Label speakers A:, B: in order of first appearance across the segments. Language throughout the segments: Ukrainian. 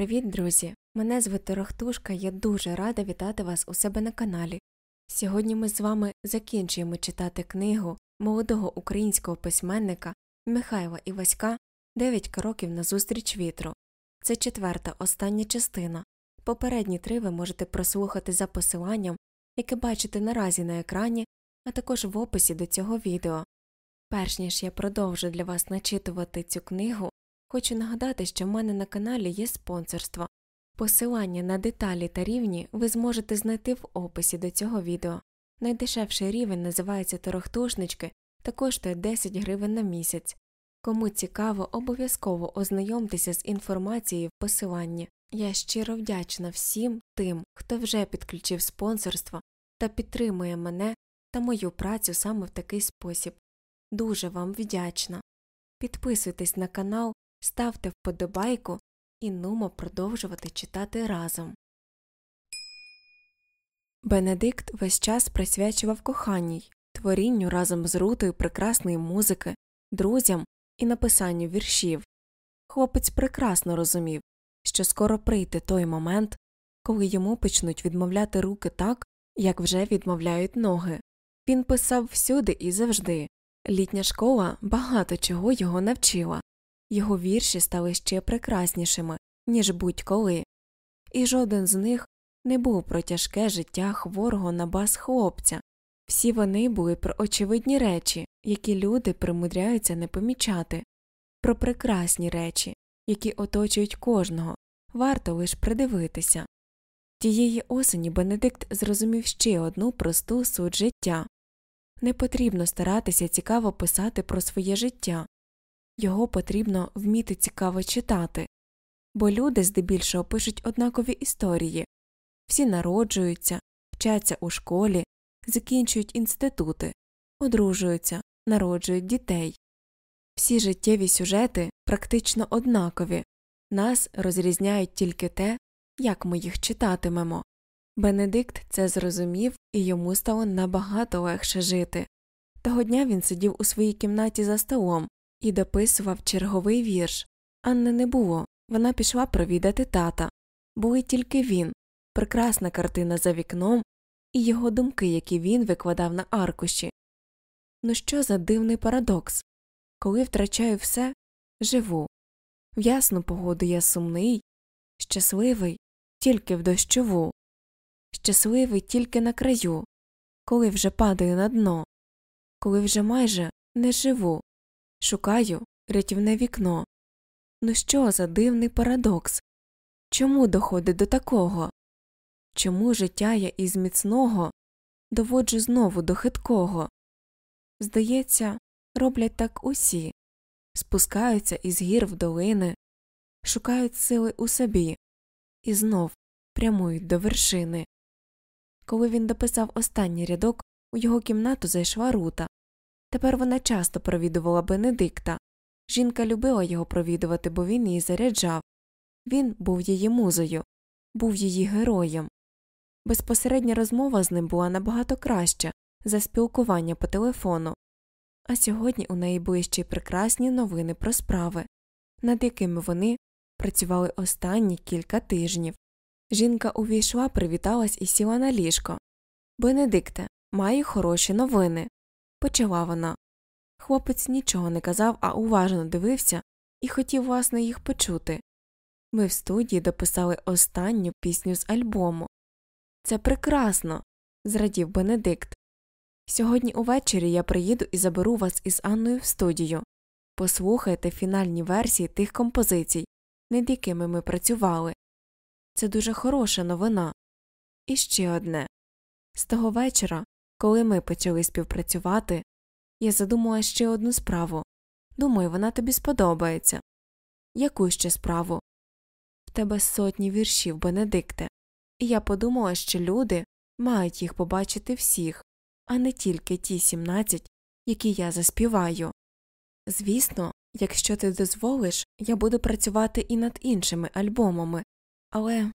A: Привіт, друзі! Мене звати Рохтушка, я дуже рада вітати вас у себе на каналі. Сьогодні ми з вами закінчуємо читати книгу молодого українського письменника Михайла Іваська Дев'ять кроків назустріч вітру. Це четверта остання частина. Попередні три ви можете прослухати за посиланням, яке бачите наразі на екрані, а також в описі до цього відео. Перш ніж я продовжу для вас начитувати цю книгу, хочу нагадати, що в мене на каналі є спонсорство. Посилання на деталі та рівні ви зможете знайти в описі до цього відео. Найдешевший рівень називається Торохтушнички та коштує 10 гривень на місяць. Кому цікаво, обов'язково ознайомтеся з інформацією в посиланні. Я щиро вдячна всім тим, хто вже підключив спонсорство та підтримує мене та мою працю саме в такий спосіб. Дуже вам вдячна. Підписуйтесь на канал, ставте вподобайку і нумо продовжувати читати разом. Бенедикт весь час присвячував коханній, творінню разом з рутою прекрасної музики, друзям і написанню віршів. Хлопець прекрасно розумів, що скоро прийде той момент, коли йому почнуть відмовляти руки так, як вже відмовляють ноги. Він писав всюди і завжди. Літня школа багато чого його навчила, його вірші стали ще прекраснішими, ніж будь коли, і жоден з них не був про тяжке життя хворого на бас хлопця, всі вони були про очевидні речі, які люди примудряються не помічати, про прекрасні речі, які оточують кожного, варто лише придивитися. Тієї осені Бенедикт зрозумів ще одну просту суть життя. Не потрібно старатися цікаво писати про своє життя, його потрібно вміти цікаво читати, бо люди здебільшого пишуть однакові історії всі народжуються, вчаться у школі, закінчують інститути, одружуються, народжують дітей. Всі життєві сюжети практично однакові, нас розрізняють тільки те, як ми їх читатимемо. Бенедикт це зрозумів і йому стало набагато легше жити. Того дня він сидів у своїй кімнаті за столом і дописував черговий вірш. Анни не було, вона пішла провідати тата. Були тільки він, прекрасна картина за вікном і його думки, які він викладав на аркуші. Ну що за дивний парадокс? Коли втрачаю все, живу. В ясну погоду я сумний, щасливий тільки в дощову, щасливий тільки на краю, коли вже падаю на дно, коли вже майже не живу, шукаю рятівне вікно. Ну що за дивний парадокс? Чому доходить до такого? Чому життя я із міцного доводжу знову до хиткого? Здається, роблять так усі спускаються із гір в долини, шукають сили у собі і знов прямують до вершини. Коли він дописав останній рядок, у його кімнату зайшла рута. Тепер вона часто провідувала Бенедикта. Жінка любила його провідувати, бо він її заряджав. Він був її музою, був її героєм. Безпосередня розмова з ним була набагато краща за спілкування по телефону. А сьогодні у неї були ще й прекрасні новини про справи, над якими вони працювали останні кілька тижнів. Жінка увійшла, привіталась і сіла на ліжко. Бенедикте, маю хороші новини. Почала вона. Хлопець нічого не казав, а уважно дивився і хотів, власне, їх почути. Ми в студії дописали останню пісню з альбому. Це прекрасно. зрадів Бенедикт. Сьогодні увечері я приїду і заберу вас із Анною в студію. Послухайте фінальні версії тих композицій, над якими ми працювали. Це дуже хороша новина. І ще одне з того вечора, коли ми почали співпрацювати, я задумала ще одну справу думаю, вона тобі сподобається. Яку ще справу? В тебе сотні віршів, Бенедикте, і я подумала, що люди мають їх побачити всіх, а не тільки ті сімнадцять, які я заспіваю. Звісно, якщо ти дозволиш, я буду працювати і над іншими альбомами, але.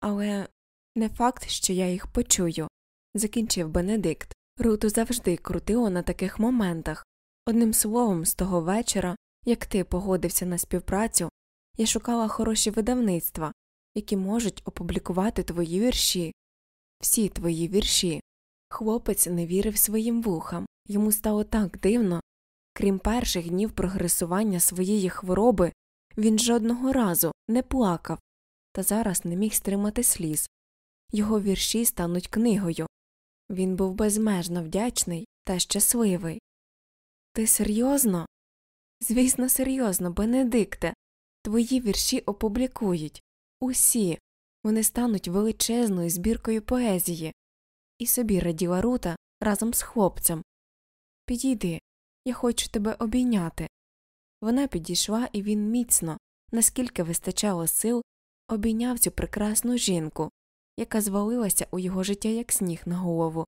A: Але не факт, що я їх почую, закінчив Бенедикт. Руту завжди крутило на таких моментах. Одним словом, з того вечора, як ти погодився на співпрацю, Я шукала хороші видавництва, які можуть опублікувати твої вірші, всі твої вірші. Хлопець не вірив своїм вухам, йому стало так дивно. Крім перших днів прогресування своєї хвороби, він жодного разу не плакав, та зараз не міг стримати сліз. Його вірші стануть книгою. Він був безмежно вдячний та щасливий. Ти серйозно? Звісно, серйозно, Бенедикте. Твої вірші опублікують. Усі. Вони стануть величезною збіркою поезії. І собі раділа Рута разом з хлопцем. Підійди, я хочу тебе обійняти. Вона підійшла, і він міцно, наскільки вистачало сил, обійняв цю прекрасну жінку, яка звалилася у його життя як сніг на голову,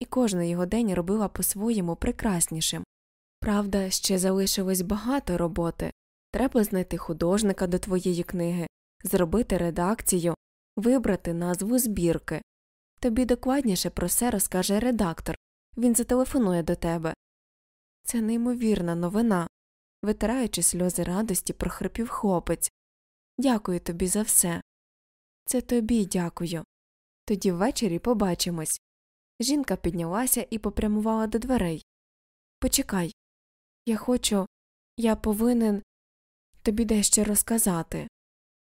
A: і кожен його день робила по своєму прекраснішим. Правда, ще залишилось багато роботи треба знайти художника до твоєї книги, зробити редакцію, вибрати назву збірки. Тобі докладніше про все розкаже редактор він зателефонує до тебе. Це неймовірна новина. Витираючи сльози радості, прохрипів хлопець. Дякую тобі за все. Це тобі дякую. Тоді ввечері побачимось. Жінка піднялася і попрямувала до дверей. Почекай. Я хочу, я повинен тобі дещо розказати.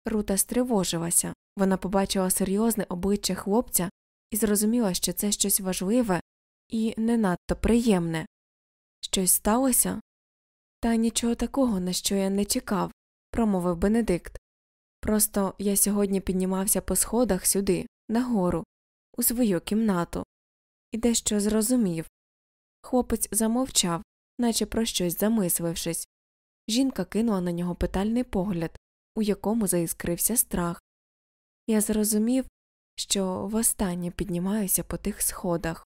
A: Рута стривожилася. Вона побачила серйозне обличчя хлопця і зрозуміла, що це щось важливе і не надто приємне. Щось сталося? Та нічого такого, на що я не чекав, промовив Бенедикт. Просто я сьогодні піднімався по сходах сюди, нагору, у свою кімнату, і дещо зрозумів. Хлопець замовчав, наче про щось замислившись. Жінка кинула на нього питальний погляд, у якому заіскрився страх. Я зрозумів, що востаннє піднімаюся по тих сходах.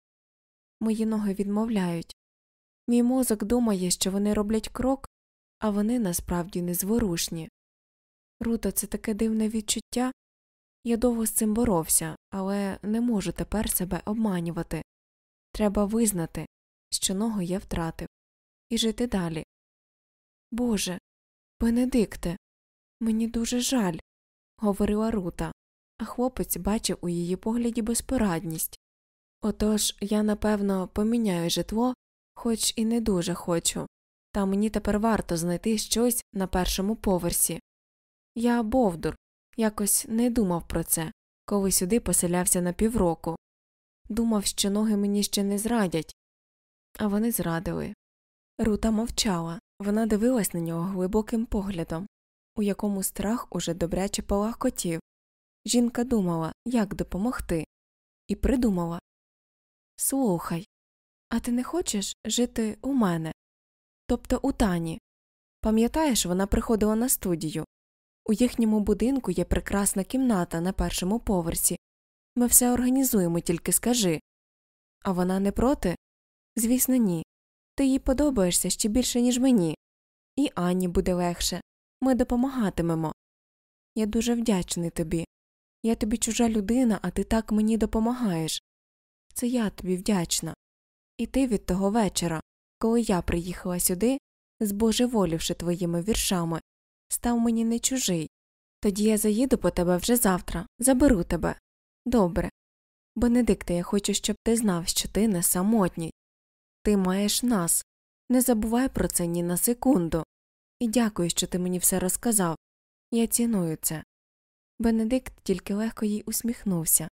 A: Мої ноги відмовляють. Мій мозок думає, що вони роблять крок, а вони насправді незворушні. Руто, це таке дивне відчуття. Я довго з цим боровся, але не можу тепер себе обманювати. Треба визнати, що ногу я втратив, і жити далі. Боже, Бенедикте, мені дуже жаль, говорила Рута, а хлопець бачив у її погляді безпорадність. Отож я, напевно, поміняю житло, хоч і не дуже хочу, та мені тепер варто знайти щось на першому поверсі. Я Бовдур, якось не думав про це, коли сюди поселявся на півроку. Думав, що ноги мені ще не зрадять, а вони зрадили. Рута мовчала, вона дивилась на нього глибоким поглядом, у якому страх уже добряче полагкотів. Жінка думала, як допомогти, і придумала Слухай, а ти не хочеш жити у мене? Тобто у Тані. Пам'ятаєш, вона приходила на студію. У їхньому будинку є прекрасна кімната на першому поверсі. Ми все організуємо, тільки скажи. А вона не проти? Звісно, ні. Ти їй подобаєшся ще більше, ніж мені. І Анні буде легше. Ми допомагатимемо. Я дуже вдячний тобі. Я тобі чужа людина, а ти так мені допомагаєш. Це я тобі вдячна. І ти від того вечора, коли я приїхала сюди, збожеволівши твоїми віршами, став мені не чужий. Тоді я заїду по тебе вже завтра, заберу тебе. Добре. Бенедикте, я хочу, щоб ти знав, що ти не самотній. Ти маєш нас. Не забувай про це ні на секунду. І дякую, що ти мені все розказав. Я ціную це. Бенедикт тільки легко їй усміхнувся.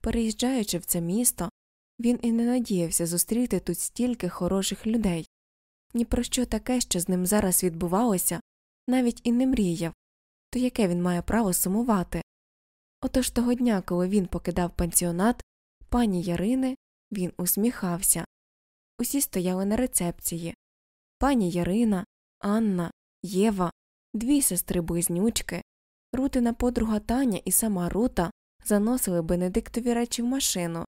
A: Переїжджаючи в це місто, він і не надіявся зустріти тут стільки хороших людей. Ні про що таке, що з ним зараз відбувалося, навіть і не мріяв, то яке він має право сумувати. Отож того дня, коли він покидав пансіонат пані Ярини, він усміхався. Усі стояли на рецепції пані Ярина, Анна, Єва, дві сестри близнючки, Рутина подруга Таня і сама Рута заносили Бенедиктові речі в машину.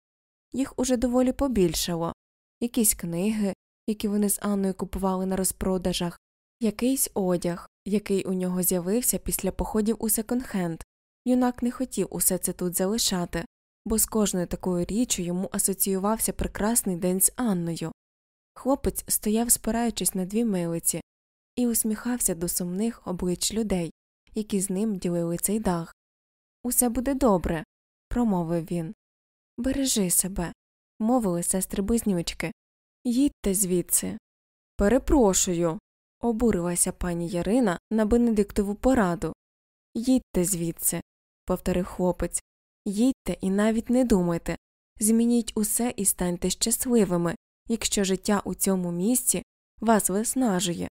A: Їх уже доволі побільшало якісь книги, які вони з Анною купували на розпродажах, якийсь одяг, який у нього з'явився після походів у секонд-хенд. Юнак не хотів усе це тут залишати, бо з кожною такою річчю йому асоціювався прекрасний день з Анною. Хлопець стояв, спираючись на дві милиці, і усміхався до сумних облич людей, які з ним ділили цей дах. Усе буде добре, промовив він. Бережи себе, мовили сестри близнючки. Їдьте звідси. Перепрошую. Обурилася пані Ярина на Бенедиктову пораду. Їдьте звідси, повторив хлопець. Їдьте і навіть не думайте. Змініть усе і станьте щасливими, якщо життя у цьому місці вас виснажує.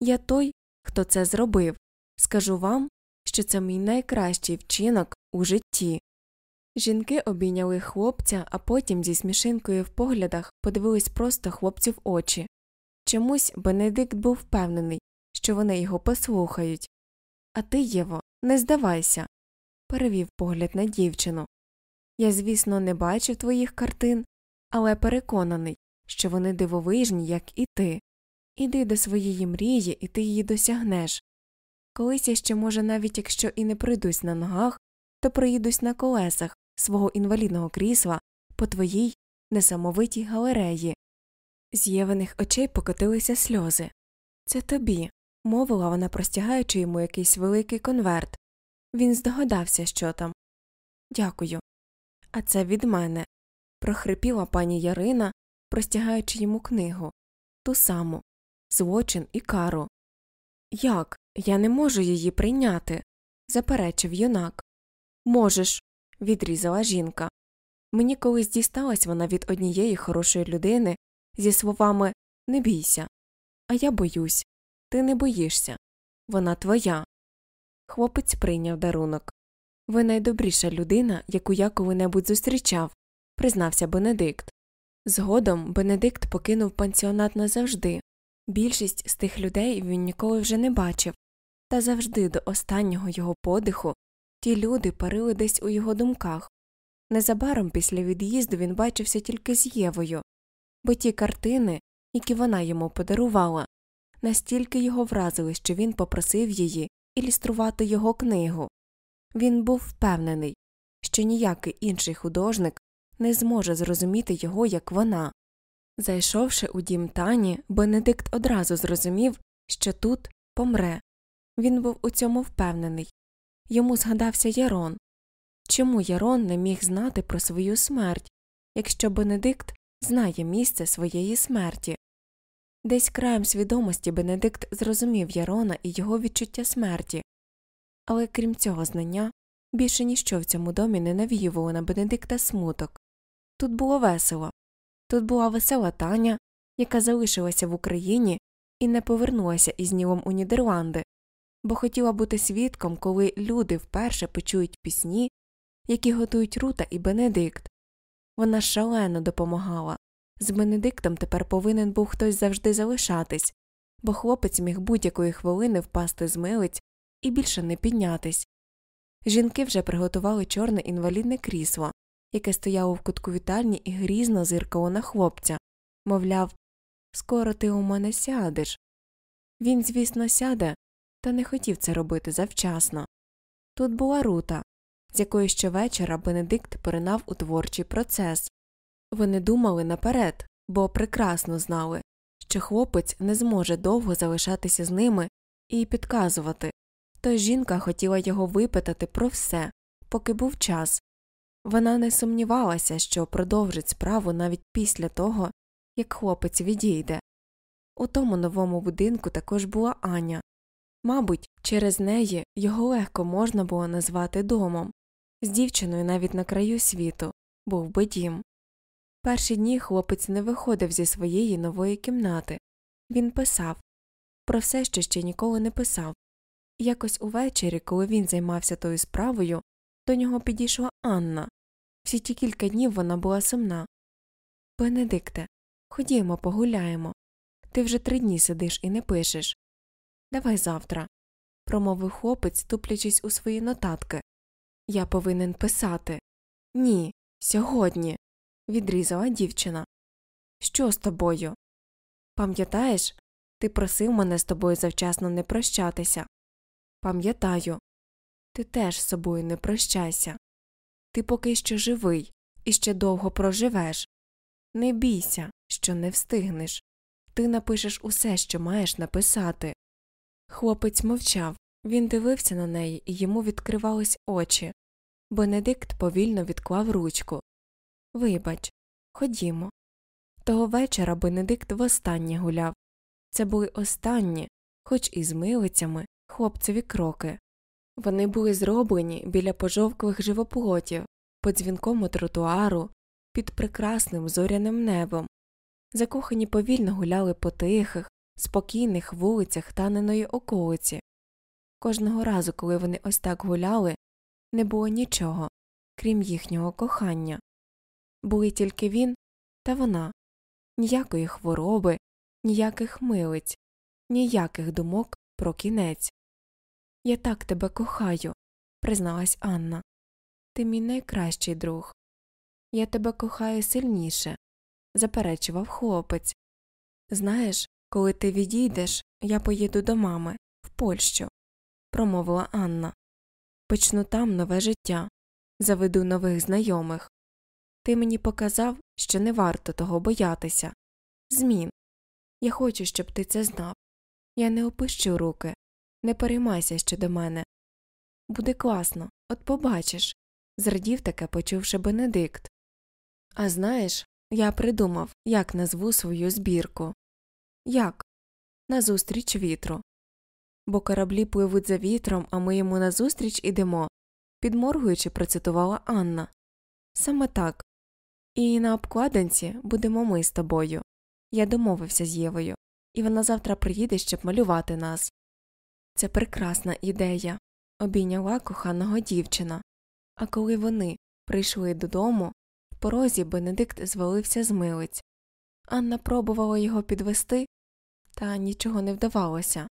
A: Я той, хто це зробив. Скажу вам, що це мій найкращий вчинок у житті. Жінки обійняли хлопця, а потім зі смішинкою в поглядах подивились просто хлопцю в очі. Чомусь Бенедикт був впевнений, що вони його послухають. А ти, Єво, не здавайся, перевів погляд на дівчину. Я, звісно, не бачив твоїх картин, але переконаний, що вони дивовижні, як і ти. Іди до своєї мрії, і ти її досягнеш. Колись я ще, може, навіть якщо і не прийдусь на ногах, то приїдусь на колесах свого інвалідного крісла по твоїй несамовитій галереї. З Євиних очей покотилися сльози. Це тобі, мовила вона, простягаючи йому якийсь великий конверт. Він здогадався, що там. Дякую. А це від мене. прохрипіла пані Ярина, простягаючи йому книгу ту саму злочин і кару. Як? Я не можу її прийняти, заперечив юнак. Можеш, відрізала жінка. Мені колись дісталась вона від однієї хорошої людини зі словами Не бійся. А я боюсь. Ти не боїшся. Вона твоя. Хлопець прийняв дарунок. Ви найдобріша людина, яку я коли-небудь зустрічав, признався Бенедикт. Згодом Бенедикт покинув пансіонат назавжди. Більшість з тих людей він ніколи вже не бачив, та завжди до останнього його подиху ті люди парили десь у його думках. Незабаром після від'їзду він бачився тільки з Євою, бо ті картини, які вона йому подарувала, настільки його вразили, що він попросив її ілюструвати його книгу. Він був впевнений, що ніякий інший художник не зможе зрозуміти його, як вона. Зайшовши у дім тані, Бенедикт одразу зрозумів, що тут помре. Він був у цьому впевнений. Йому згадався Ярон. Чому Ярон не міг знати про свою смерть, якщо Бенедикт знає місце своєї смерті? Десь краєм свідомості Бенедикт зрозумів Ярона і його відчуття смерті, але крім цього знання, більше ніщо в цьому домі не навіювало на Бенедикта смуток. Тут було весело, тут була весела Таня, яка залишилася в Україні і не повернулася із Нілом у Нідерланди, бо хотіла бути свідком, коли люди вперше почують пісні, які готують Рута і Бенедикт. Вона шалено допомагала. З Бенедиктом тепер повинен був хтось завжди залишатись, бо хлопець міг будь-якої хвилини впасти з милиць і більше не піднятись. Жінки вже приготували чорне інвалідне крісло, яке стояло в кутку вітальні і грізно зиркало на хлопця мовляв, скоро ти у мене сядеш. Він, звісно, сяде, та не хотів це робити завчасно. Тут була рута, з якої щовечора Бенедикт поринав у творчий процес. Вони думали наперед, бо прекрасно знали, що хлопець не зможе довго залишатися з ними і підказувати, Тож жінка хотіла його випитати про все, поки був час. Вона не сумнівалася, що продовжить справу навіть після того, як хлопець відійде. У тому новому будинку також була Аня. Мабуть, через неї його легко можна було назвати домом. З дівчиною навіть на краю світу був би дім. Перші дні хлопець не виходив зі своєї нової кімнати. Він писав про все, що ще ніколи не писав. Якось увечері, коли він займався тою справою, до нього підійшла Анна. Всі ті кілька днів вона була сумна. Бенедикте, ходімо, погуляємо. Ти вже три дні сидиш і не пишеш. Давай завтра, промовив хлопець, туплячись у свої нотатки. Я повинен писати. Ні, сьогодні, відрізала дівчина. Що з тобою? Пам'ятаєш, ти просив мене з тобою завчасно не прощатися. Пам'ятаю, ти теж з собою не прощайся. Ти поки що живий і ще довго проживеш. Не бійся, що не встигнеш. Ти напишеш усе, що маєш написати. Хлопець мовчав, Він дивився на неї, і йому відкривались очі. Бенедикт повільно відклав ручку. Вибач, ходімо. Того вечора Бенедикт востаннє гуляв. Це були останні, хоч і з милицями, хлопцеві кроки. Вони були зроблені біля пожовклих живоплотів, по дзвінкому тротуару, під прекрасним зоряним небом. Закохані повільно гуляли по тихих, спокійних вулицях таненої околиці. Кожного разу, коли вони ось так гуляли, не було нічого, крім їхнього кохання. Були тільки він та вона, ніякої хвороби, ніяких милиць, ніяких думок про кінець. Я так тебе кохаю, призналась Анна. Ти мій найкращий друг. Я тебе кохаю сильніше, заперечував хлопець. Знаєш, коли ти відійдеш, я поїду до мами, в Польщу, промовила Анна. Почну там нове життя, заведу нових знайомих. Ти мені показав, що не варто того боятися. Змін. Я хочу, щоб ти це знав. Я не опущу руки, не переймайся щодо мене. Буде класно, от побачиш, зрадів таке, почувши Бенедикт. А знаєш, я придумав, як назву свою збірку. Як? Назустріч вітру. Бо кораблі пливуть за вітром, а ми йому назустріч ідемо, підморгуючи, процитувала Анна. Саме так. І на обкладинці будемо ми з тобою. Я домовився з Євою, і вона завтра приїде, щоб малювати нас. Це прекрасна ідея, обійняла коханого дівчина. А коли вони прийшли додому, в порозі Бенедикт звалився з милиць. Анна пробувала його підвести, та нічого не вдавалося.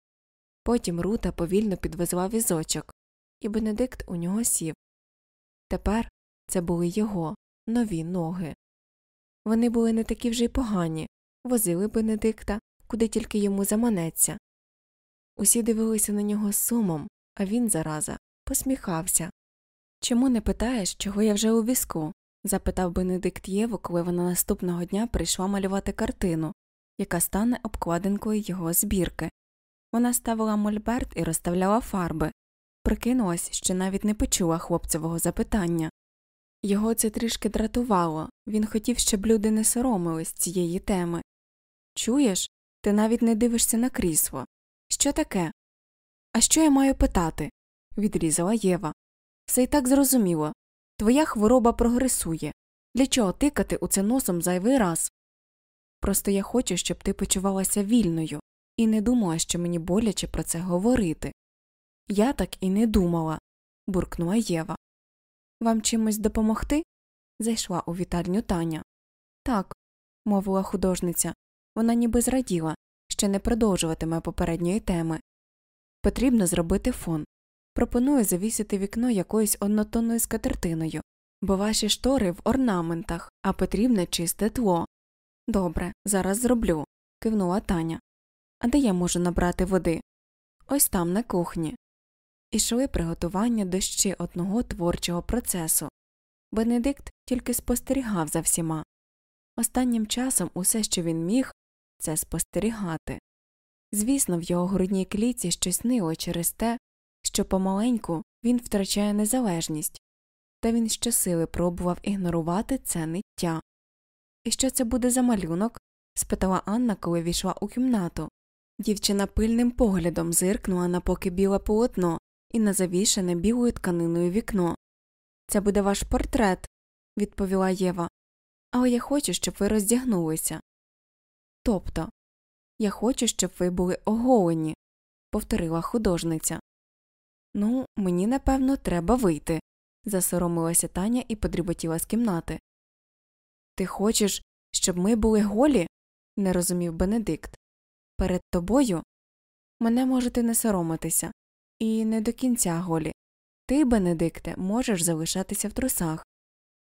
A: Потім Рута повільно підвезла візочок, і Бенедикт у нього сів. Тепер це були його нові ноги. Вони були не такі вже й погані, возили Бенедикта, куди тільки йому заманеться. Усі дивилися на нього сумом, а він, зараза, посміхався. Чому не питаєш, чого я вже у візку? запитав Бенедикт Єву, коли вона наступного дня прийшла малювати картину, яка стане обкладинкою його збірки. Вона ставила мольберт і розставляла фарби, прикинулась, що навіть не почула хлопцевого запитання. Його це трішки дратувало він хотів, щоб люди не соромились цієї теми. Чуєш, ти навіть не дивишся на крісло. Що таке? А що я маю питати? відрізала Єва. Все й так зрозуміло. Твоя хвороба прогресує. Для чого тикати у це носом зайвий раз? Просто я хочу, щоб ти почувалася вільною і не думала, що мені боляче про це говорити. Я так і не думала, буркнула Єва. Вам чимось допомогти? зайшла у вітальню Таня. Так, мовила художниця. Вона ніби зраділа, що не продовжуватиме попередньої теми. Потрібно зробити фон. Пропоную завісити вікно якоюсь однотонною скатертиною, бо ваші штори в орнаментах, а потрібне чисте тло. Добре, зараз зроблю, кивнула Таня. А де я можу набрати води? Ось там, на кухні. Ішли приготування до ще одного творчого процесу. Бенедикт тільки спостерігав за всіма. Останнім часом усе, що він міг, це спостерігати. Звісно, в його грудній кліці щось нило через те, що помаленьку він втрачає незалежність, та він щосили пробував ігнорувати це ниття. І що це буде за малюнок? спитала Анна, коли війшла у кімнату. Дівчина пильним поглядом зиркнула на поки біле полотно і на завішене білою тканиною вікно. Це буде ваш портрет, відповіла Єва. Але я хочу, щоб ви роздягнулися. Тобто, я хочу, щоб ви були оголені, повторила художниця. Ну, мені, напевно, треба вийти, засоромилася Таня і подріботіла з кімнати. Ти хочеш, щоб ми були голі? не розумів Бенедикт. Перед тобою мене можете не соромитися, і не до кінця голі. Ти, Бенедикте, можеш залишатися в трусах.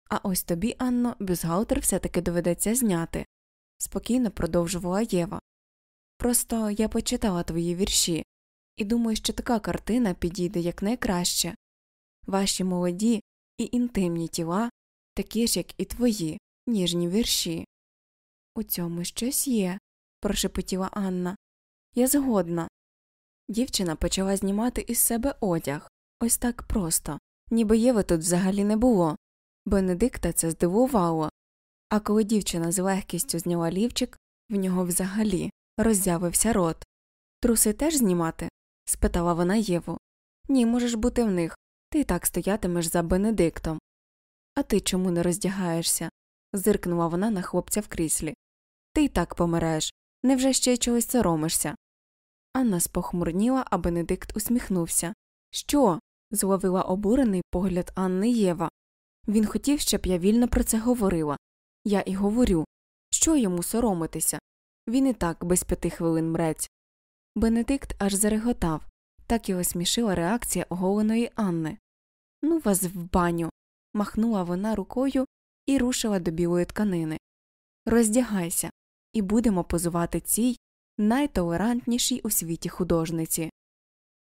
A: А ось тобі, Анно, бюзгалтер все таки доведеться зняти, спокійно продовжувала Єва. Просто я почитала твої вірші, і думаю, що така картина підійде якнайкраще. Ваші молоді і інтимні тіла такі ж, як і твої, ніжні вірші. У цьому щось є, прошепотіла Анна. Я згодна. Дівчина почала знімати із себе одяг ось так просто, ніби Єви тут взагалі не було. Бенедикта це здивувало. А коли дівчина з легкістю зняла лівчик, в нього взагалі роззявився рот. Труси теж знімати? спитала вона Єву. Ні, можеш бути в них. Ти й так стоятимеш за Бенедиктом. А ти чому не роздягаєшся? Зиркнула вона на хлопця в кріслі. Ти й так помираєш. Невже ще чогось соромишся? Анна спохмурніла, а Бенедикт усміхнувся. Що? зловила обурений погляд Анни Єва. Він хотів, щоб я вільно про це говорила. Я і говорю. Що йому соромитися? Він і так без п'яти хвилин мрець. Бенедикт аж зареготав. Так його смішила реакція оголеної Анни. Ну вас в баню. махнула вона рукою і рушила до білої тканини. Роздягайся, і будемо позувати цій найтолерантнішій у світі художниці.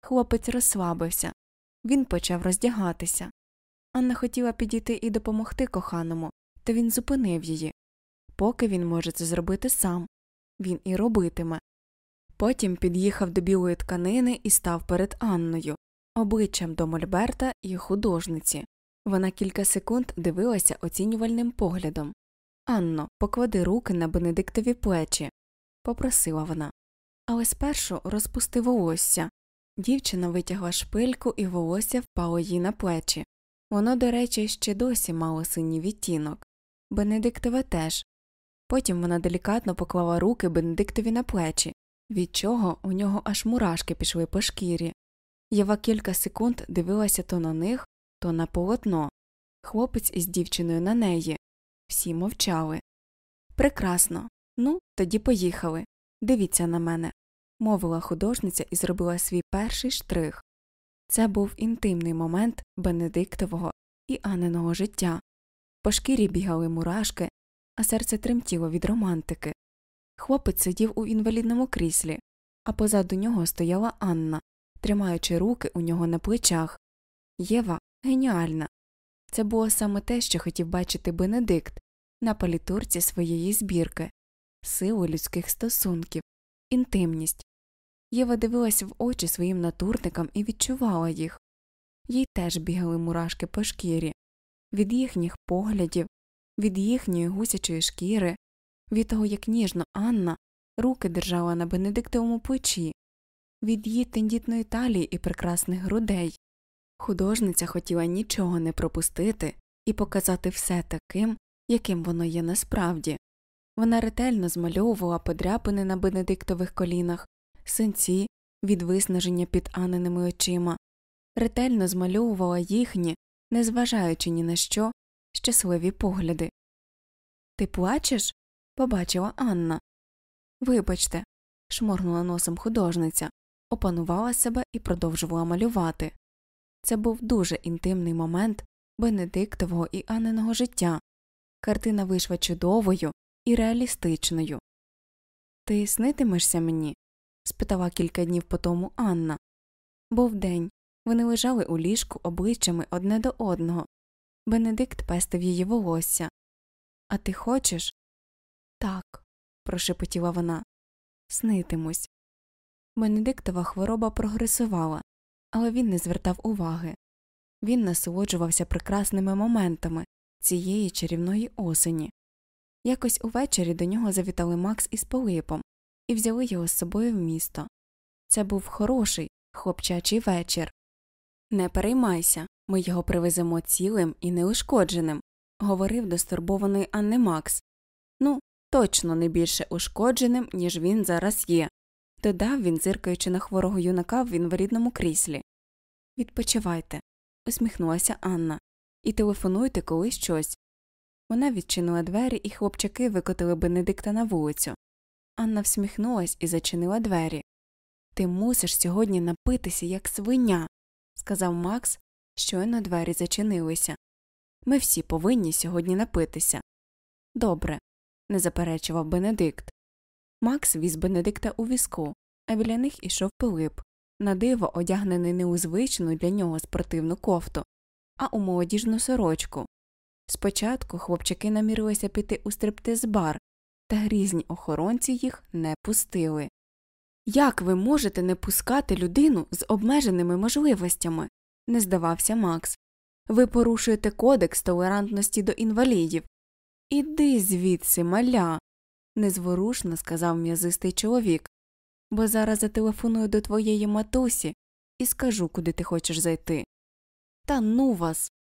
A: Хлопець розслабився. Він почав роздягатися. Анна хотіла підійти і допомогти коханому, та він зупинив її. Поки він може це зробити сам. Він і робитиме. Потім під'їхав до білої тканини і став перед Анною, обличчям до Мольберта і художниці. Вона кілька секунд дивилася оцінювальним поглядом. Анно, поклади руки на Бенедиктові плечі, попросила вона. Але спершу розпусти волосся. Дівчина витягла шпильку і волосся впало їй на плечі. Воно, до речі, ще досі мало синій відтінок. Бенедиктове теж. Потім вона делікатно поклала руки Бенедиктові на плечі, від чого у нього аж мурашки пішли по шкірі. Єва кілька секунд дивилася то на них, то на полотно. Хлопець із дівчиною на неї. Всі мовчали. Прекрасно. Ну, тоді поїхали. Дивіться на мене, мовила художниця і зробила свій перший штрих. Це був інтимний момент Бенедиктового і Анниного життя. По шкірі бігали мурашки, а серце тремтіло від романтики. Хлопець сидів у інвалідному кріслі, а позаду нього стояла Анна, тримаючи руки у нього на плечах. Єва геніальна. Це було саме те, що хотів бачити Бенедикт на палітурці своєї збірки, силу людських стосунків, інтимність. Єва дивилась в очі своїм натурникам і відчувала їх. Їй теж бігали мурашки по шкірі, від їхніх поглядів, від їхньої гусячої шкіри, від того, як ніжно Анна руки держала на Бенедиктовому плечі, від її тендітної талії і прекрасних грудей. Художниця хотіла нічого не пропустити і показати все таким, яким воно є насправді. Вона ретельно змальовувала подряпини на Бенедиктових колінах, синці від виснаження під аненими очима, ретельно змальовувала їхні, незважаючи ні на що, щасливі погляди. Ти плачеш? побачила Анна. Вибачте, шморгнула носом художниця, опанувала себе і продовжувала малювати. Це був дуже інтимний момент Бенедиктового і Анниного життя. Картина вийшла чудовою і реалістичною. Ти снитимешся мені? спитала кілька днів по тому Анна. Був день. Вони лежали у ліжку обличчями одне до одного. Бенедикт пестив її волосся. А ти хочеш? Так, прошепотіла вона. Снитимусь. Бенедиктова хвороба прогресувала, але він не звертав уваги. Він насолоджувався прекрасними моментами цієї чарівної осені. Якось увечері до нього завітали Макс із Пилипом і взяли його з собою в місто. Це був хороший, хлопчачий вечір. Не переймайся, ми його привеземо цілим і неушкодженим, говорив до стурбованої Анни Макс. Ну, точно не більше ушкодженим, ніж він зараз є, додав він, зиркаючи на хворого юнака в інвалідному кріслі. Відпочивайте, усміхнулася Анна, і телефонуйте коли щось. Вона відчинила двері, і хлопчаки викотили Бенедикта на вулицю. Анна всміхнулась і зачинила двері. Ти мусиш сьогодні напитися, як свиня, сказав Макс, щойно двері зачинилися. Ми всі повинні сьогодні напитися. Добре, не заперечував Бенедикт. Макс віз Бенедикта у візку, а біля них ішов Пилип, на диво одягнений не у звичну для нього спортивну кофту, а у молодіжну сорочку. Спочатку хлопчики намірилися піти у стриптиз бар, та грізні охоронці їх не пустили. Як ви можете не пускати людину з обмеженими можливостями? не здавався Макс. Ви порушуєте кодекс толерантності до інвалідів. Іди звідси, маля, незворушно сказав м'язистий чоловік, бо зараз зателефоную до твоєї матусі і скажу, куди ти хочеш зайти. Та ну вас.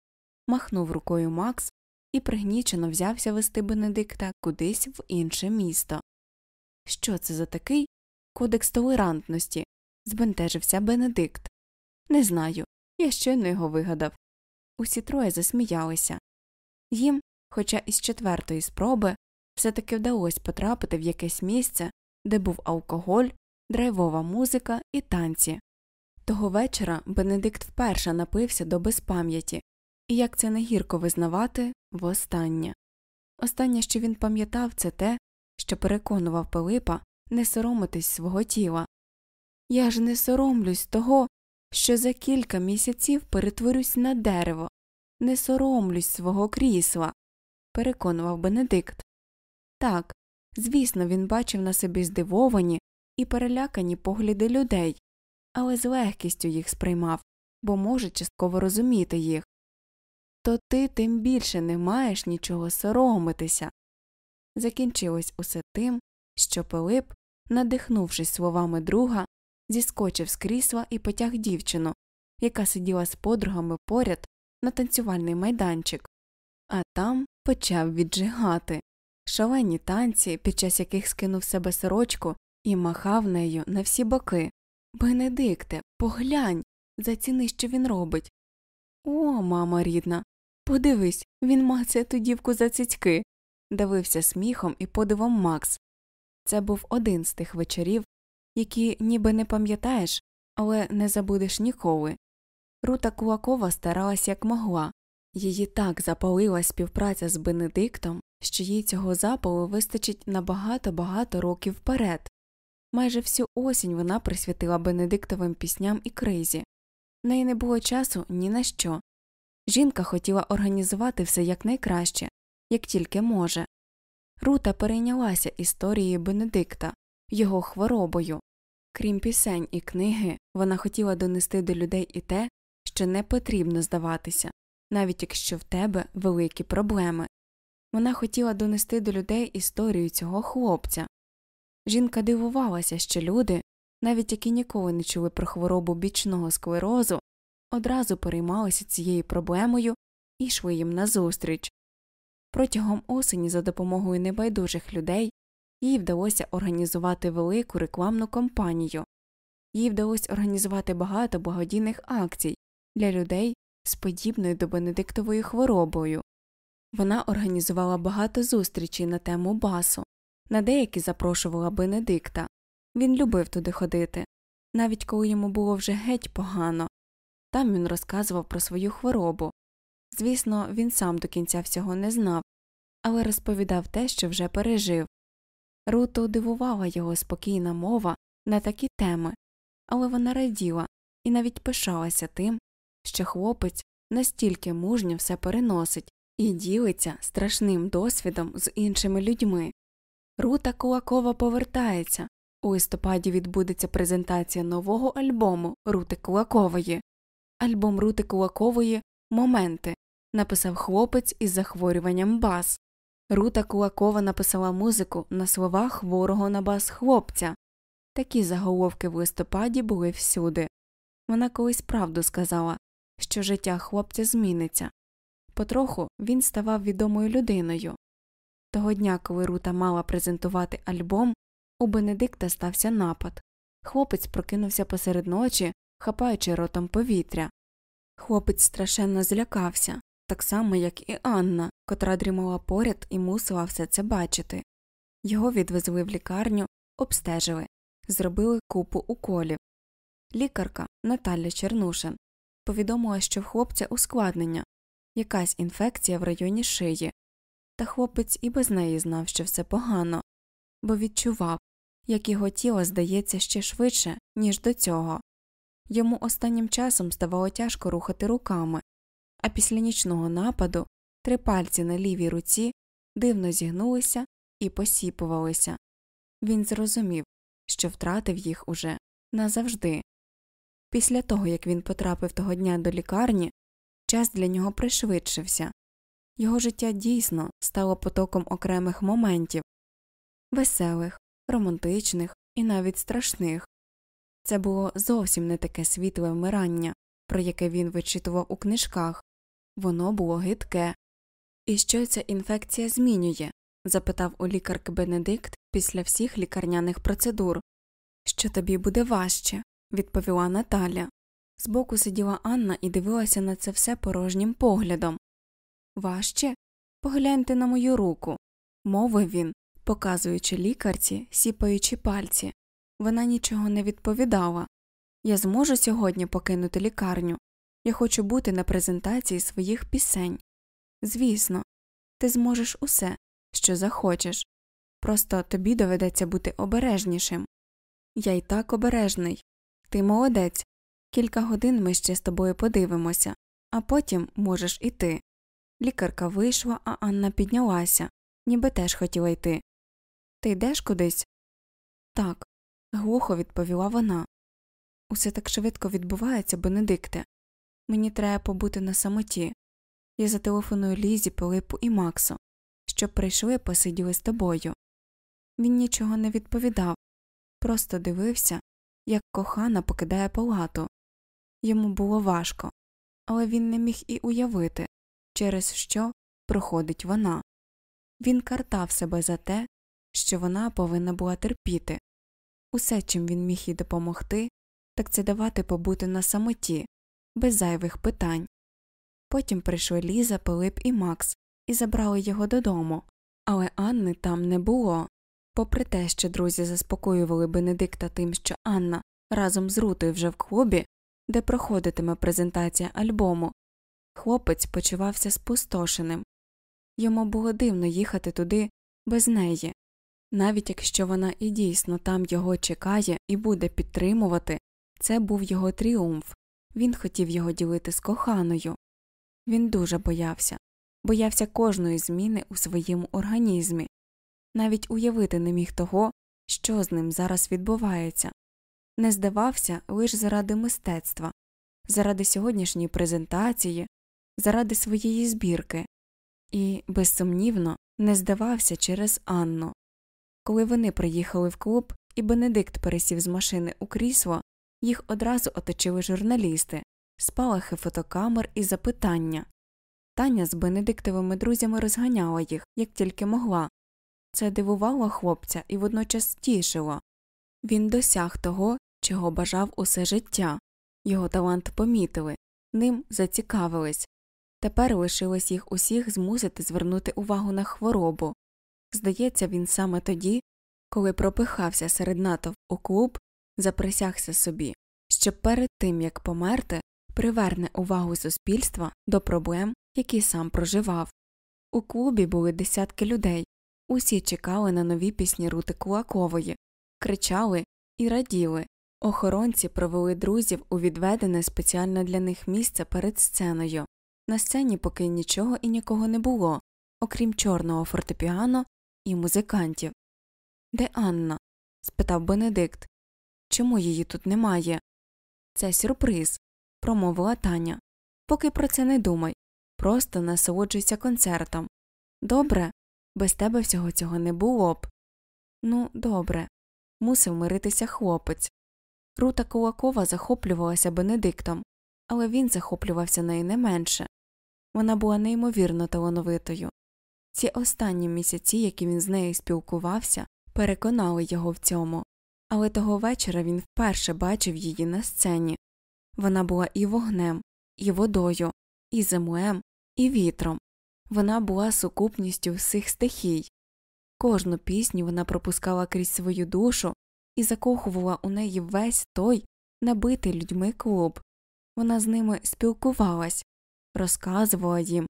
A: махнув рукою Макс і пригнічено взявся вести Бенедикта кудись в інше місто. Що це за такий кодекс толерантності? збентежився Бенедикт. Не знаю. Я щойно його вигадав. Усі троє засміялися. Їм, хоча із четвертої спроби, все таки вдалося потрапити в якесь місце, де був алкоголь, драйвова музика і танці. Того вечора Бенедикт вперше напився до безпам'яті, і як це не гірко визнавати, востаннє. Останнє, що він пам'ятав, це те, що переконував Пилипа не соромитись свого тіла. Я ж не соромлюсь того, що за кілька місяців перетворюсь на дерево, не соромлюсь свого крісла, переконував Бенедикт. Так, звісно, він бачив на собі здивовані і перелякані погляди людей, але з легкістю їх сприймав, бо може частково розуміти їх. То ти тим більше не маєш нічого соромитися. Закінчилось усе тим, що Пилип, надихнувшись словами друга, зіскочив з крісла і потяг дівчину, яка сиділа з подругами поряд на танцювальний майданчик, а там почав віджигати шалені танці, під час яких скинув себе сорочку і махав нею на всі боки. Бенедикте, поглянь, заціни, що він робить. О, мама рідна, подивись, він мацає ту дівку за цицьки, давився сміхом і подивом Макс. Це був один з тих вечорів, які ніби не пам'ятаєш, але не забудеш ніколи. Рута Кулакова старалась як могла, її так запалила співпраця з Бенедиктом, що їй цього запалу вистачить на багато багато років вперед. Майже всю осінь вона присвятила Бенедиктовим пісням і кризі. В неї не було часу ні на що. Жінка хотіла організувати все якнайкраще, як тільки може. Рута перейнялася історією Бенедикта, його хворобою. Крім пісень і книги, вона хотіла донести до людей і те, що не потрібно здаватися, навіть якщо в тебе великі проблеми. Вона хотіла донести до людей історію цього хлопця. Жінка дивувалася, що люди, навіть які ніколи не чули про хворобу бічного склерозу, одразу переймалися цією проблемою і йшли їм назустріч. Протягом осені за допомогою небайдужих людей їй вдалося організувати велику рекламну кампанію, їй вдалося організувати багато благодійних акцій для людей з подібною до Бенедиктовою хворобою. Вона організувала багато зустрічей на тему басу, на деякі запрошувала Бенедикта. Він любив туди ходити, навіть коли йому було вже геть погано. Там він розказував про свою хворобу. Звісно, він сам до кінця всього не знав, але розповідав те, що вже пережив. Руто дивувала його спокійна мова на такі теми, але вона раділа і навіть пишалася тим, що хлопець настільки мужньо все переносить і ділиться страшним досвідом з іншими людьми. Рута Кулакова повертається. У листопаді відбудеться презентація нового альбому Рути Кулакової. Альбом Рути Кулакової Моменти написав хлопець із захворюванням бас. Рута Кулакова написала музику на словах хворого на бас хлопця. Такі заголовки в листопаді були всюди. Вона колись правду сказала, що життя хлопця зміниться. Потроху він ставав відомою людиною. Того дня, коли Рута мала презентувати альбом, у Бенедикта стався напад. Хлопець прокинувся посеред ночі, хапаючи ротом повітря. Хлопець страшенно злякався, так само, як і Анна, котра дрімала поряд і мусила все це бачити. Його відвезли в лікарню, обстежили, зробили купу уколів. Лікарка Наталя Чернушин повідомила, що в хлопця ускладнення, якась інфекція в районі шиї, та хлопець і без неї знав, що все погано, бо відчував, як його тіло здається ще швидше, ніж до цього. Йому останнім часом ставало тяжко рухати руками, а після нічного нападу три пальці на лівій руці дивно зігнулися і посіпувалися. Він зрозумів, що втратив їх уже назавжди. Після того, як він потрапив того дня до лікарні, час для нього пришвидшився його життя дійсно стало потоком окремих моментів веселих, романтичних і навіть страшних. Це було зовсім не таке світле вмирання, про яке він вичитував у книжках воно було гидке. І що ця інфекція змінює? запитав у лікарки Бенедикт після всіх лікарняних процедур. Що тобі буде важче, відповіла Наталя. Збоку сиділа Анна і дивилася на це все порожнім поглядом. Важче? Погляньте на мою руку, мовив він, показуючи лікарці, сіпаючи пальці. Вона нічого не відповідала. Я зможу сьогодні покинути лікарню. Я хочу бути на презентації своїх пісень. Звісно, ти зможеш усе, що захочеш. Просто тобі доведеться бути обережнішим. Я й так обережний. Ти молодець. Кілька годин ми ще з тобою подивимося, а потім можеш іти. Лікарка вийшла, а Анна піднялася, ніби теж хотіла йти. Ти йдеш кудись? Так, глухо відповіла вона. Усе так швидко відбувається, Бенедикте. Мені треба побути на самоті. Я зателефоную Лізі, Пилипу і Максу, щоб прийшли посиділи з тобою. Він нічого не відповідав, просто дивився, як кохана покидає палату. Йому було важко, але він не міг і уявити, через що проходить вона. Він картав себе за те, що вона повинна була терпіти. Усе, чим він міг їй допомогти, так це давати побути на самоті, без зайвих питань. Потім прийшли Ліза, Пилип і Макс і забрали його додому, але Анни там не було. Попри те, що друзі заспокоювали Бенедикта тим, що Анна разом з Рутою вже в клубі, де проходитиме презентація альбому, хлопець почувався спустошеним. Йому було дивно їхати туди без неї, навіть якщо вона і дійсно там його чекає і буде підтримувати, це був його тріумф, він хотів його ділити з коханою. Він дуже боявся, боявся кожної зміни у своєму організмі, навіть уявити не міг того, що з ним зараз відбувається, не здавався лише заради мистецтва, заради сьогоднішньої презентації, заради своєї збірки, і, безсумнівно, не здавався через Анну. Коли вони приїхали в клуб і Бенедикт пересів з машини у крісло, їх одразу оточили журналісти, спалахи фотокамер і запитання. Таня з Бенедиктовими друзями розганяла їх, як тільки могла. Це дивувало хлопця і водночас тішило. Він досяг того, чого бажав усе життя, його талант помітили, ним зацікавились. Тепер лишилось їх усіх змусити звернути увагу на хворобу. Здається, він саме тоді, коли пропихався серед натовп у клуб, заприсягся собі, що перед тим як померти, приверне увагу суспільства до проблем, які сам проживав. У клубі були десятки людей, усі чекали на нові пісні Рути Кулакової, кричали і раділи. Охоронці провели друзів у відведене спеціально для них місце перед сценою. На сцені поки нічого і нікого не було, окрім чорного фортепіано і музикантів. Де Анна? спитав Бенедикт. Чому її тут немає? Це сюрприз, промовила Таня. Поки про це не думай. Просто насолоджуйся концертом. Добре, без тебе всього цього не було б. Ну, добре, мусив миритися хлопець. Рута Кулакова захоплювалася Бенедиктом, але він захоплювався нею не менше. Вона була неймовірно талановитою. Ці останні місяці, які він з нею спілкувався, переконали його в цьому, але того вечора він вперше бачив її на сцені. Вона була і вогнем, і водою, і землем, і вітром. Вона була сукупністю всіх стихій. Кожну пісню вона пропускала крізь свою душу і закохувала у неї весь той набитий людьми клуб. Вона з ними спілкувалась, розказувала їм,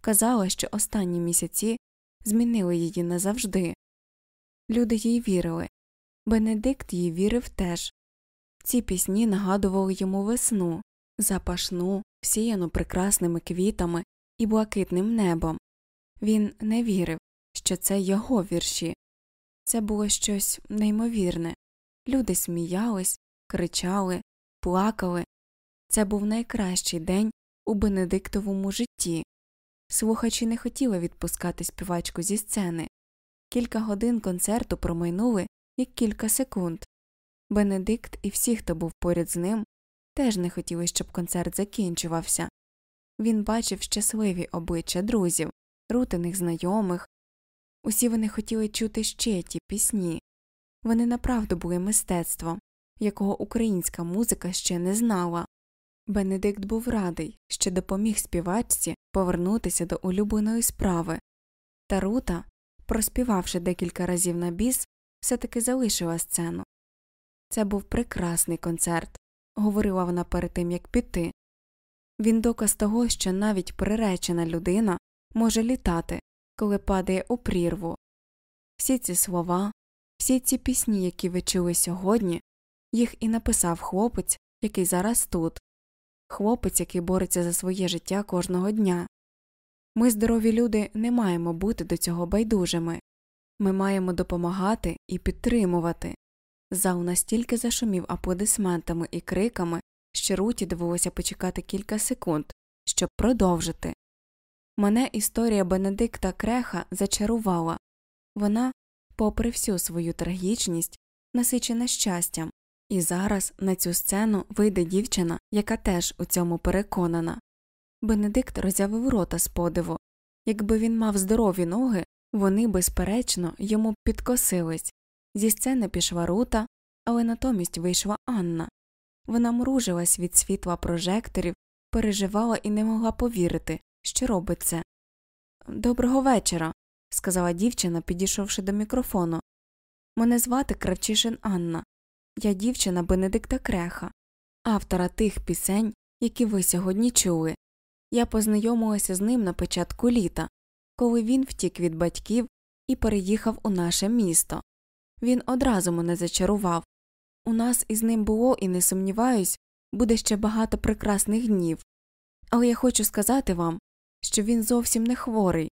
A: казала, що останні місяці змінили її назавжди. Люди їй вірили. Бенедикт їй вірив теж. Ці пісні нагадували йому весну, запашну, всіяну прекрасними квітами і блакитним небом. Він не вірив, що це його вірші. Це було щось неймовірне. Люди сміялись, кричали, плакали. Це був найкращий день у Бенедиктовому житті. Слухачі не хотіли відпускати співачку зі сцени. Кілька годин концерту промайнули як кілька секунд. Бенедикт і всі, хто був поряд з ним, теж не хотіли, щоб концерт закінчувався. Він бачив щасливі обличчя друзів, рутиних знайомих. Усі вони хотіли чути ще ті пісні. Вони направду були мистецтвом, якого українська музика ще не знала. Бенедикт був радий, що допоміг співачці повернутися до улюбленої справи. Та Рута, проспівавши декілька разів на біс, все таки залишила сцену. Це був прекрасний концерт, говорила вона перед тим як піти. Він доказ того, що навіть приречена людина може літати, коли падає у прірву. Всі ці слова, всі ці пісні, які ви чули сьогодні, їх і написав хлопець, який зараз тут, хлопець, який бореться за своє життя кожного дня. Ми, здорові люди, не маємо бути до цього байдужими ми маємо допомагати і підтримувати. Зал настільки зашумів аплодисментами і криками, що Руті довелося почекати кілька секунд, щоб продовжити. Мене історія Бенедикта Креха зачарувала вона, попри всю свою трагічність, насичена щастям, і зараз на цю сцену вийде дівчина, яка теж у цьому переконана. Бенедикт роззявив рота з подиву якби він мав здорові ноги, вони, безперечно, йому підкосились. Зі сцени пішла рута, але натомість вийшла Анна. Вона мружилась від світла прожекторів, переживала і не могла повірити, що робить це. Доброго вечора, сказала дівчина, підійшовши до мікрофону. Мене звати Кравчишин Анна. Я дівчина Бенедикта Креха, автора тих пісень, які ви сьогодні чули. Я познайомилася з ним на початку літа, коли він втік від батьків і переїхав у наше місто. Він одразу мене зачарував. У нас із ним було і не сумніваюсь, буде ще багато прекрасних днів. Але я хочу сказати вам, що він зовсім не хворий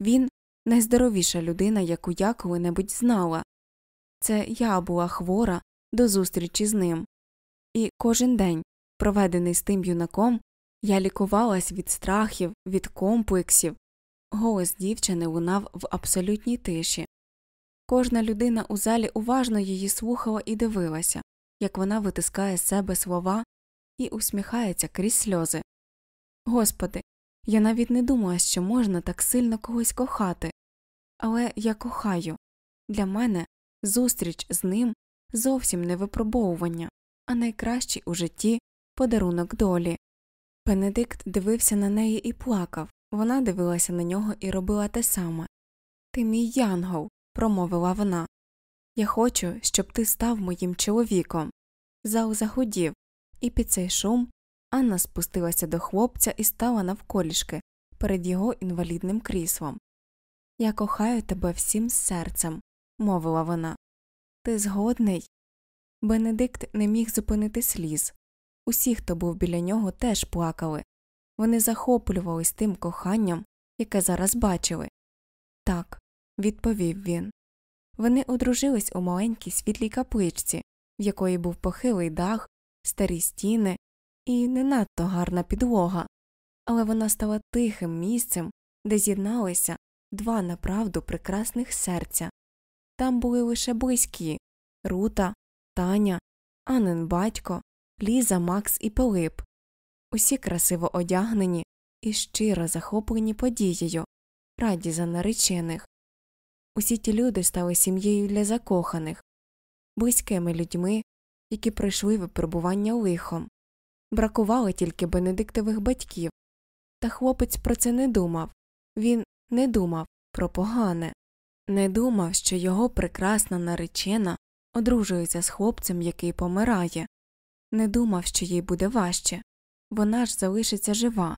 A: він найздоровіша людина, яку я коли-небудь знала. Це я була хвора до зустрічі з ним. І кожен день, проведений з тим юнаком, я лікувалась від страхів, від комплексів. Голос дівчини лунав в абсолютній тиші. Кожна людина у залі уважно її слухала і дивилася, як вона витискає з себе слова і усміхається крізь сльози. Господи, я навіть не думала, що можна так сильно когось кохати, але я кохаю для мене зустріч з ним зовсім не випробовування, а найкращий у житті подарунок долі. Бенедикт дивився на неї і плакав, вона дивилася на нього і робила те саме. Ти мій янгол, промовила вона. Я хочу, щоб ти став моїм чоловіком. Зал загудів, і під цей шум Анна спустилася до хлопця і стала навколішки перед його інвалідним кріслом. Я кохаю тебе всім серцем, мовила вона. Ти згодний? Бенедикт не міг зупинити сліз. Усі, хто був біля нього, теж плакали. Вони захоплювались тим коханням, яке зараз бачили. Так, відповів він. Вони одружились у маленькій світлій капличці, в якої був похилий дах, старі стіни і не надто гарна підлога, але вона стала тихим місцем, де з'єдналися два направду прекрасних серця. Там були лише близькі Рута, Таня, Анен батько, Ліза, Макс і Пилип, усі красиво одягнені і щиро захоплені подією, раді за наречених. Усі ті люди стали сім'єю для закоханих, близькими людьми, які пройшли випробування лихом. Бракувало тільки бенедиктових батьків, та хлопець про це не думав. Він не думав про погане, не думав, що його прекрасна наречена одружується з хлопцем, який помирає, не думав, що їй буде важче. Вона ж залишиться жива,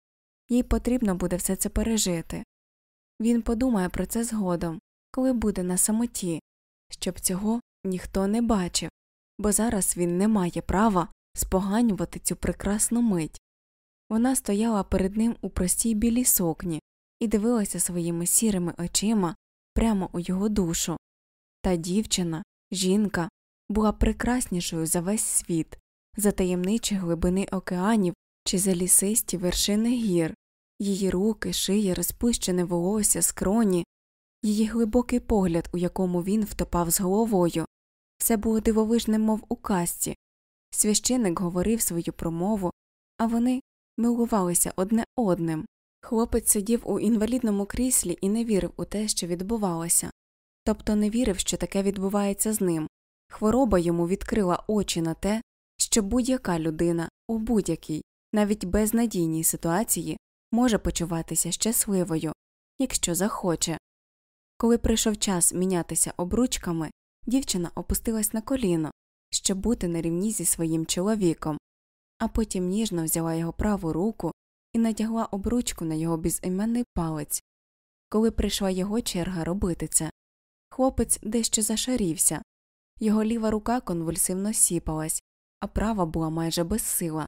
A: їй потрібно буде все це пережити. Він подумає про це згодом, коли буде на самоті, щоб цього ніхто не бачив, бо зараз він не має права споганювати цю прекрасну мить. Вона стояла перед ним у простій білій сукні і дивилася своїми сірими очима прямо у його душу. Та дівчина, жінка, була прекраснішою за весь світ, за таємничі глибини океанів чи за лісисті вершини гір, її руки, шиї, розпущене волосся, скроні, її глибокий погляд, у якому він втопав з головою, все було дивовижним, мов у казці. Священик говорив свою промову, а вони милувалися одне одним. Хлопець сидів у інвалідному кріслі і не вірив у те, що відбувалося, тобто не вірив, що таке відбувається з ним. Хвороба йому відкрила очі на те, що будь-яка людина у будь-якій, навіть безнадійній ситуації може почуватися щасливою, якщо захоче. Коли прийшов час мінятися обручками, дівчина опустилась на коліно, щоб бути на рівні зі своїм чоловіком, а потім ніжно взяла його праву руку і надягла обручку на його безіменний палець. Коли прийшла його черга робити це, хлопець дещо зашарівся, його ліва рука конвульсивно сіпалась, а права була майже безсила.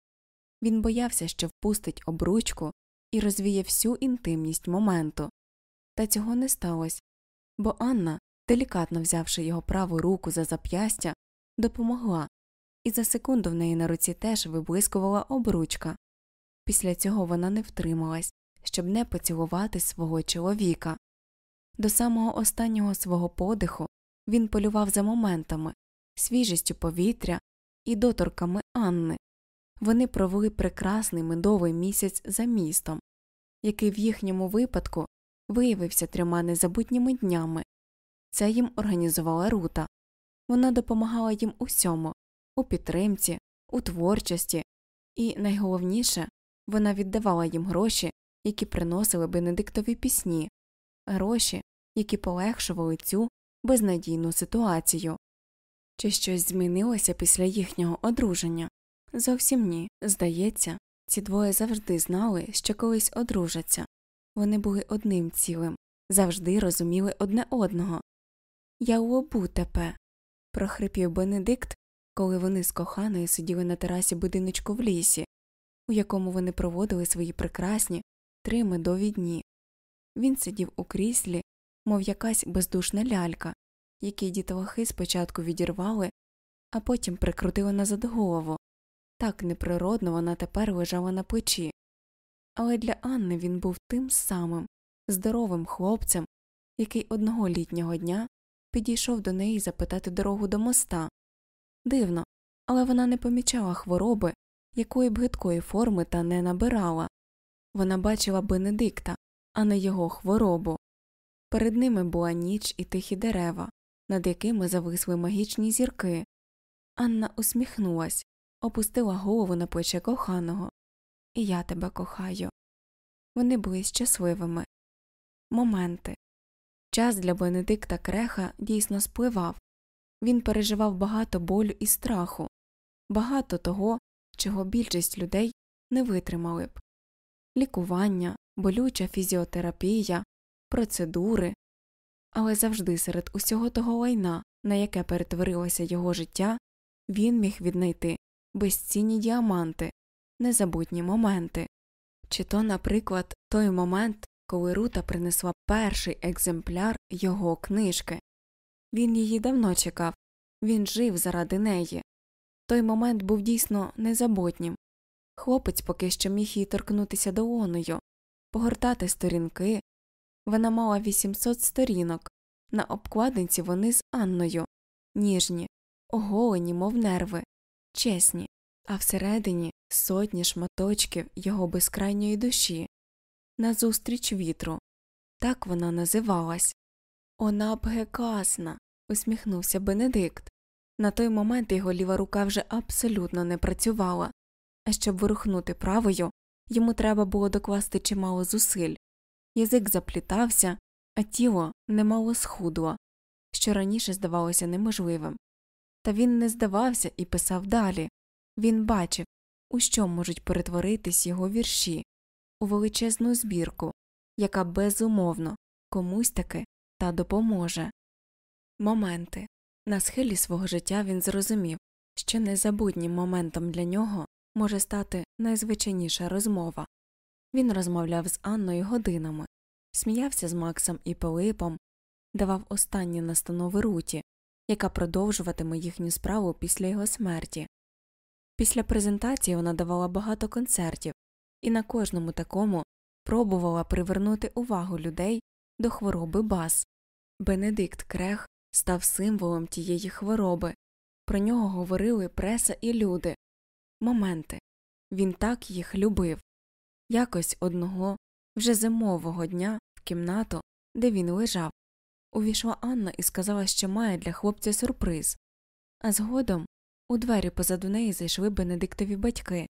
A: Він боявся, що впустить обручку і розвіє всю інтимність моменту. Та цього не сталося, бо Анна, делікатно взявши його праву руку за зап'ястя, допомогла, і за секунду в неї на руці теж виблискувала обручка. Після цього вона не втрималась, щоб не поцілувати свого чоловіка. До самого останнього свого подиху він полював за моментами, свіжістю повітря і доторками Анни. Вони провели прекрасний медовий місяць за містом, який в їхньому випадку виявився трьома незабутніми днями. Це їм організувала рута. Вона допомагала їм усьому у підтримці, у творчості, і, найголовніше, вона віддавала їм гроші, які приносили Бенедиктові пісні, гроші, які полегшували цю безнадійну ситуацію. Чи щось змінилося після їхнього одруження? Зовсім ні. Здається, ці двоє завжди знали, що колись одружаться. Вони були одним цілим, завжди розуміли одне одного. Я лобу тебе. прохрипів Бенедикт, коли вони з коханою сиділи на терасі будиночку в лісі, у якому вони проводили свої прекрасні три медові дні. Він сидів у кріслі, мов якась бездушна лялька, якій дітлахи спочатку відірвали, а потім прикрутили назад голову. Так неприродно вона тепер лежала на плечі. Але для Анни він був тим самим здоровим хлопцем, який одного літнього дня підійшов до неї запитати дорогу до моста. Дивно, але вона не помічала хвороби, якої б гидкої форми та не набирала. Вона бачила Бенедикта, а не його хворобу. Перед ними була ніч і тихі дерева, над якими зависли магічні зірки. Анна усміхнулась, опустила голову на плече коханого. І я тебе кохаю. Вони були щасливими. Моменти. Час для Бенедикта Креха дійсно спливав. Він переживав багато болю і страху, багато того, чого більшість людей не витримали б лікування, болюча фізіотерапія, процедури, але завжди серед усього того лайна, на яке перетворилося його життя, він міг віднайти безцінні діаманти, незабутні моменти, чи то, наприклад, той момент, коли Рута принесла перший екземпляр його книжки. Він її давно чекав, він жив заради неї. Той момент був дійсно незабутнім. Хлопець поки що міг їй торкнутися долоною, погортати сторінки. Вона мала 800 сторінок, на обкладинці вони з Анною, ніжні, оголені, мов нерви, чесні, а всередині сотні шматочків його безкрайньої душі. Назустріч вітру. Так вона називалась. Она бгекасна. усміхнувся Бенедикт. На той момент його ліва рука вже абсолютно не працювала, а щоб вирухнути правою, йому треба було докласти чимало зусиль. Язик заплітався, а тіло немало схудло, що раніше здавалося неможливим. Та він не здавався і писав далі він бачив, у що можуть перетворитись його вірші, у величезну збірку, яка безумовно комусь таки та допоможе. Моменти на схилі свого життя він зрозумів, що незабутнім моментом для нього може стати найзвичайніша розмова. Він розмовляв з Анною годинами, сміявся з Максом і Пилипом, давав останні настанови руті, яка продовжуватиме їхню справу після його смерті. Після презентації вона давала багато концертів і на кожному такому пробувала привернути увагу людей до хвороби бас. Бенедикт Крех став символом тієї хвороби, про нього говорили преса і люди. Моменти він так їх любив. Якось одного вже зимового дня в кімнату, де він лежав, увійшла Анна і сказала, що має для хлопця сюрприз, а згодом у двері позаду неї зайшли Бенедиктові батьки.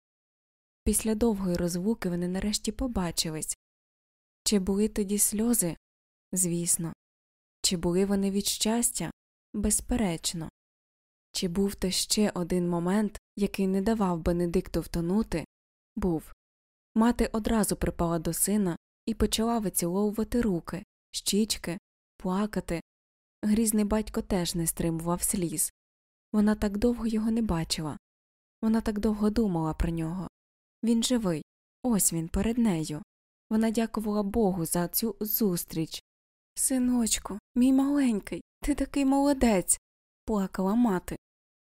A: Після довгої розлуки вони нарешті побачились. Чи були тоді сльози? Звісно. Чи були вони від щастя? Безперечно. Чи був то ще один момент, який не давав Бенедикту втонути? Був. Мати одразу припала до сина і почала виціловувати руки, щічки, плакати. Грізний батько теж не стримував сліз. Вона так довго його не бачила. Вона так довго думала про нього. Він живий, ось він перед нею. Вона дякувала Богу за цю зустріч. Синочку, мій маленький, ти такий молодець. плакала мати.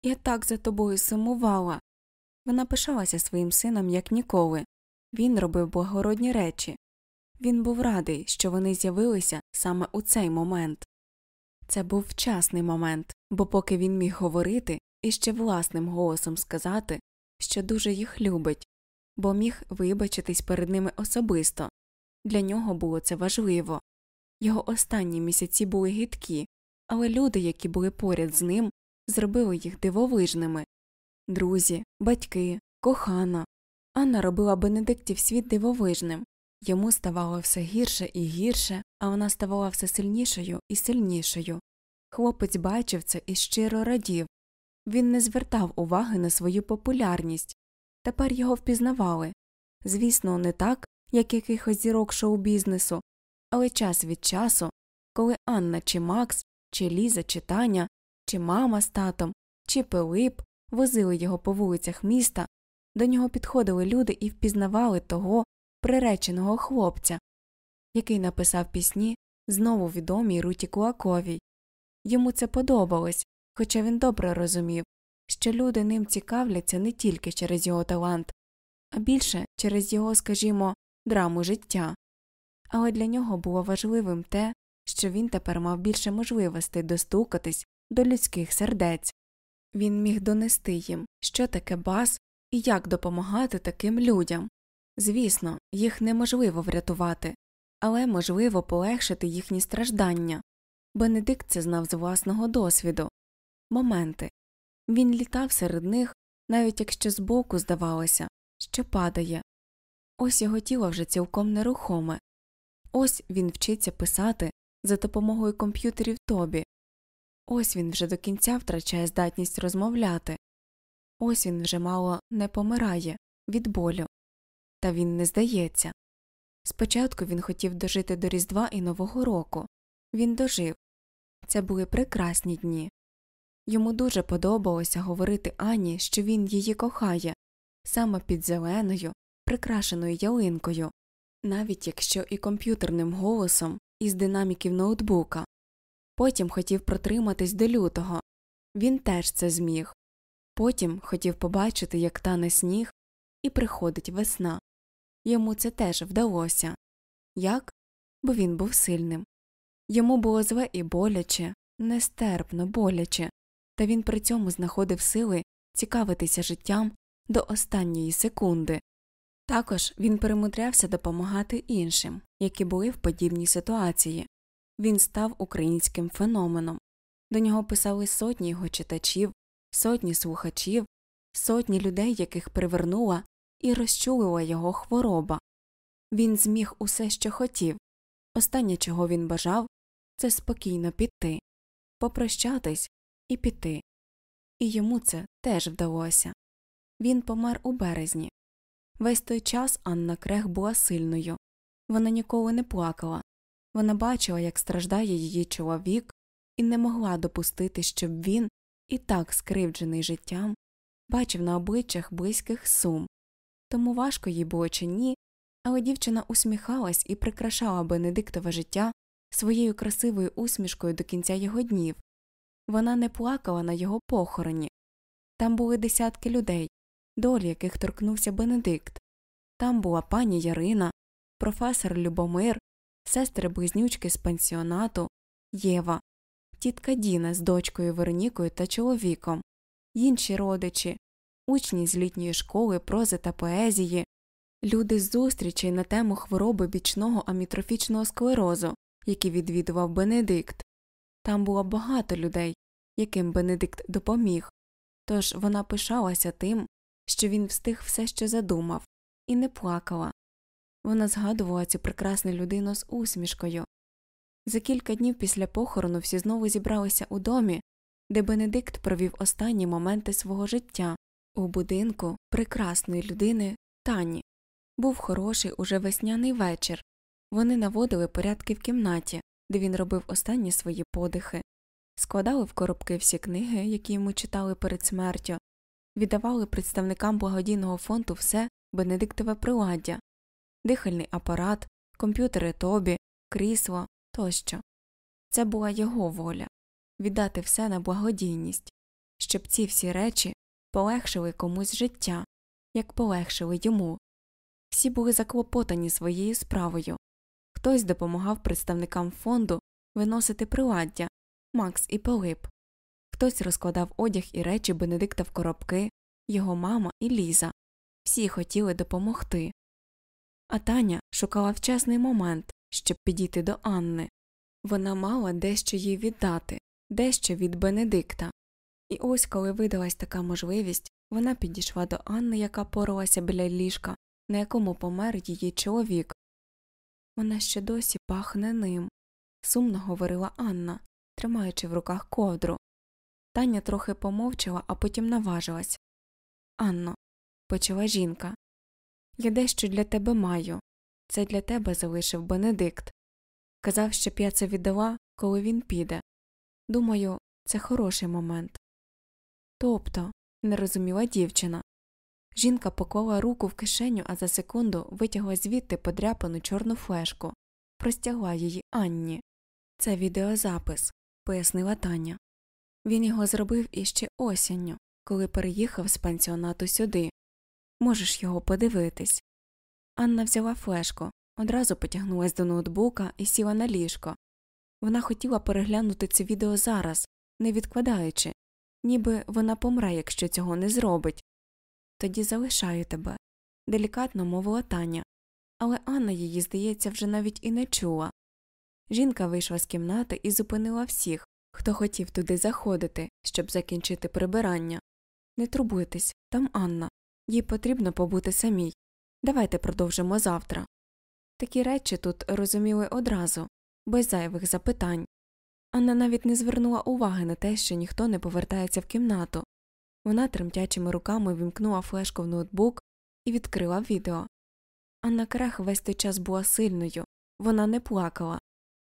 A: Я так за тобою сумувала. Вона пишалася своїм сином, як ніколи. Він робив благородні речі. Він був радий, що вони з'явилися саме у цей момент. Це був вчасний момент, бо поки він міг говорити і ще власним голосом сказати, що дуже їх любить, бо міг вибачитись перед ними особисто. Для нього було це важливо. Його останні місяці були гидкі, але люди, які були поряд з ним, зробили їх дивовижними друзі, батьки, кохана. Анна робила Бенедиктів світ дивовижним йому ставало все гірше і гірше, а вона ставала все сильнішою і сильнішою. Хлопець бачив це і щиро радів він не звертав уваги на свою популярність. Тепер його впізнавали звісно, не так, як якихось зірок шоу бізнесу, але час від часу, коли Анна чи Макс, чи Ліза, чи Таня, чи мама з татом, чи Пилип возили його по вулицях міста, до нього підходили люди і впізнавали того приреченого хлопця, який написав пісні знову відомій Руті Кулаковій. Йому це подобалось, хоча він добре розумів, що люди ним цікавляться не тільки через його талант, а більше через його, скажімо, драму життя. Але для нього було важливим те, що він тепер мав більше можливостей достукатись до людських сердець. Він міг донести їм, що таке бас і як допомагати таким людям. Звісно, їх неможливо врятувати, але можливо полегшити їхні страждання. Бенедикт це знав з власного досвіду моменти він літав серед них, навіть якщо збоку здавалося, що падає. Ось його тіло вже цілком нерухоме, ось він вчиться писати за допомогою комп'ютерів тобі, ось він вже до кінця втрачає здатність розмовляти, ось він вже мало не помирає від болю. Та він не здається. Спочатку він хотів дожити до Різдва і Нового року. Він дожив. Це були прекрасні дні. Йому дуже подобалося говорити Ані, що він її кохає, саме під зеленою, прикрашеною ялинкою, навіть якщо і комп'ютерним голосом із динаміків ноутбука. Потім хотів протриматись до лютого. Він теж це зміг. Потім хотів побачити, як тане сніг, і приходить весна. Йому це теж вдалося. Як? Бо він був сильним. Йому було зле і боляче, нестерпно боляче, та він при цьому знаходив сили цікавитися життям до останньої секунди. Також він перемудрявся допомагати іншим, які були в подібній ситуації. Він став українським феноменом. До нього писали сотні його читачів, сотні слухачів, сотні людей, яких привернула і розчулила його хвороба. Він зміг усе, що хотів. Останнє, чого він бажав, це спокійно піти, попрощатись і піти. І йому це теж вдалося. Він помер у березні. Весь той час Анна Крех була сильною. Вона ніколи не плакала. Вона бачила, як страждає її чоловік, і не могла допустити, щоб він, і так скривджений життям, бачив на обличчях близьких сум. Тому важко їй було чи ні, але дівчина усміхалась і прикрашала Бенедиктове життя своєю красивою усмішкою до кінця його днів. Вона не плакала на його похороні. Там були десятки людей, долі яких торкнувся Бенедикт. Там була пані Ярина, професор Любомир, сестри близнючки з пансіонату, Єва, тітка Діна з дочкою Веронікою та чоловіком, інші родичі, учні з літньої школи прози та поезії, люди з зустрічей на тему хвороби бічного амітрофічного склерозу, які відвідував Бенедикт. Там було багато людей, яким Бенедикт допоміг, тож вона пишалася тим, що він встиг все що задумав, і не плакала. Вона згадувала цю прекрасну людину з усмішкою. За кілька днів після похорону всі знову зібралися у домі, де Бенедикт провів останні моменти свого життя у будинку прекрасної людини Тані. Був хороший уже весняний вечір. Вони наводили порядки в кімнаті, де він робив останні свої подихи, складали в коробки всі книги, які йому читали перед смертю, віддавали представникам благодійного фонду все Бенедиктове приладдя, дихальний апарат, комп'ютери Тобі, крісло тощо. Це була його воля віддати все на благодійність, щоб ці всі речі полегшили комусь життя, як полегшили йому. Всі були заклопотані своєю справою. Хтось допомагав представникам фонду виносити приладдя Макс і Пилип, хтось розкладав одяг і речі Бенедикта в коробки, його мама і Ліза. Всі хотіли допомогти. А Таня шукала вчасний момент, щоб підійти до Анни. Вона мала дещо їй віддати, дещо від Бенедикта. І ось, коли видалась така можливість, вона підійшла до Анни, яка поралася біля ліжка, на якому помер її чоловік. Вона ще досі пахне ним, сумно говорила Анна, тримаючи в руках ковдру. Таня трохи помовчала, а потім наважилась. Анно, почала жінка, я дещо для тебе маю. Це для тебе залишив Бенедикт. Казав, щоб я це віддала, коли він піде. Думаю, це хороший момент. Тобто, не розуміла дівчина. Жінка поклала руку в кишеню, а за секунду витягла звідти подряпану чорну флешку, простягла її Анні. Це відеозапис, пояснила Таня. Він його зробив іще осінню, коли переїхав з пансіонату сюди. Можеш його подивитись. Анна взяла флешку, одразу потягнулась до ноутбука і сіла на ліжко. Вона хотіла переглянути це відео зараз, не відкладаючи, ніби вона помре, якщо цього не зробить. Тоді залишаю тебе, делікатно мовила Таня, але Анна її, здається, вже навіть і не чула. Жінка вийшла з кімнати і зупинила всіх, хто хотів туди заходити, щоб закінчити прибирання. Не турбуйтесь, там Анна, їй потрібно побути самій. Давайте продовжимо завтра. Такі речі тут розуміли одразу, без зайвих запитань. Анна навіть не звернула уваги на те, що ніхто не повертається в кімнату. Вона тремтячими руками вімкнула флешку в ноутбук і відкрила відео. Анна Крех весь той час була сильною, вона не плакала.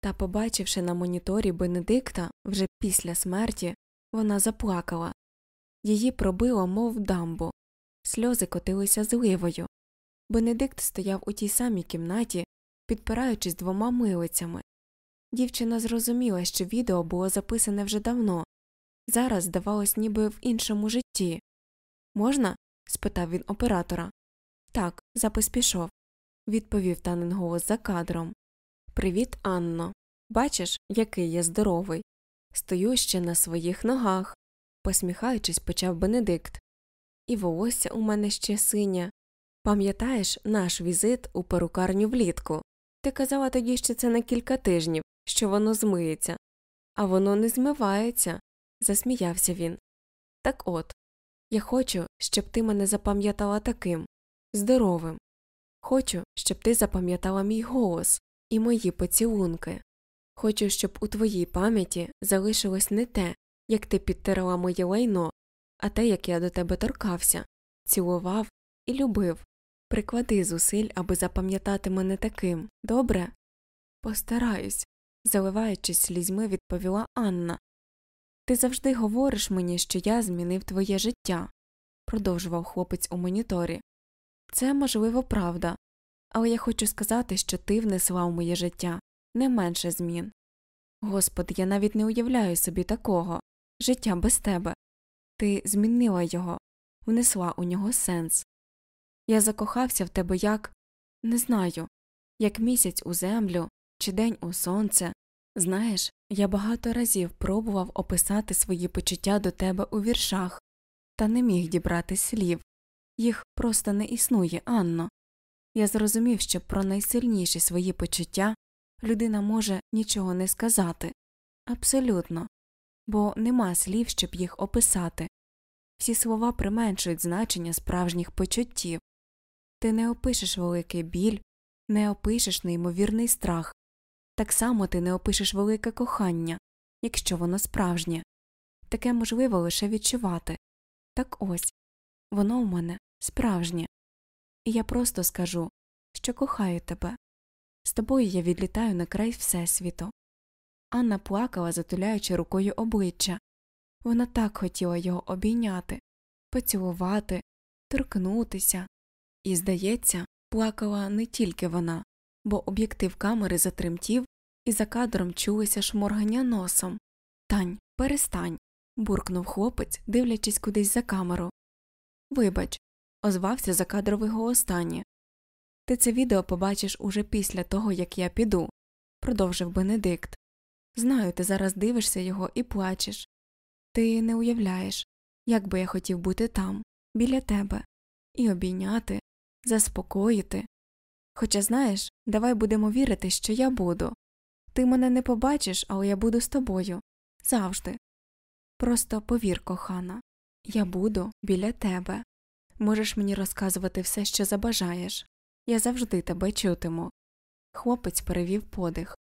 A: Та, побачивши на моніторі Бенедикта вже після смерті, вона заплакала. Її пробило, мов дамбу. Сльози котилися зливою. Бенедикт стояв у тій самій кімнаті, підпираючись двома милицями. Дівчина зрозуміла, що відео було записане вже давно, зараз здавалось, ніби в іншому житті. Можна? спитав він оператора. Так, запис пішов, відповів танин голос за кадром. Привіт, Анно. Бачиш, який я здоровий. Стою ще на своїх ногах, посміхаючись, почав Бенедикт. І волосся у мене ще синє. Пам'ятаєш наш візит у перукарню влітку? Ти казала тоді, що це на кілька тижнів, що воно змиється, а воно не змивається, засміявся він. Так от, я хочу, щоб ти мене запам'ятала таким здоровим. Хочу, щоб ти запам'ятала мій голос і мої поцілунки. Хочу, щоб у твоїй пам'яті залишилось не те, як ти підтирала моє лайно, а те, як я до тебе торкався, цілував і любив. Приклади зусиль, аби запам'ятати мене таким, добре? Постараюсь, заливаючись слізьми, відповіла Анна. Ти завжди говориш мені, що я змінив твоє життя, продовжував хлопець у моніторі. Це, можливо, правда, але я хочу сказати, що ти внесла в моє життя не менше змін. Господи, я навіть не уявляю собі такого. життя без тебе. Ти змінила його, внесла у нього сенс. Я закохався в тебе як не знаю, як місяць у землю чи день у сонце. Знаєш, я багато разів пробував описати свої почуття до тебе у віршах, та не міг дібрати слів. Їх просто не існує, Анно. Я зрозумів, що про найсильніші свої почуття людина може нічого не сказати абсолютно, бо нема слів, щоб їх описати. Всі слова применшують значення справжніх почуттів. Ти не опишеш великий біль, не опишеш неймовірний страх, так само ти не опишеш велике кохання, якщо воно справжнє. Таке можливо лише відчувати. Так ось воно в мене справжнє. І я просто скажу, що кохаю тебе. З тобою я відлітаю на край Всесвіту. Анна плакала, затуляючи рукою обличчя. Вона так хотіла його обійняти, поцілувати, торкнутися. І, здається, плакала не тільки вона, бо об'єктив камери затремтів, і за кадром чулися шморгання носом. Тань, перестань. буркнув хлопець, дивлячись кудись за камеру. Вибач, озвався закадровий голос Тані. Ти це відео побачиш уже після того, як я піду, продовжив Бенедикт. Знаю, ти зараз дивишся його і плачеш. Ти не уявляєш, як би я хотів бути там, біля тебе, і обійняти, заспокоїти. Хоча, знаєш, давай будемо вірити, що я буду. Ти мене не побачиш, але я буду з тобою завжди. Просто повір, кохана, я буду біля тебе. Можеш мені розказувати все, що забажаєш. Я завжди тебе чутиму. Хлопець перевів подих.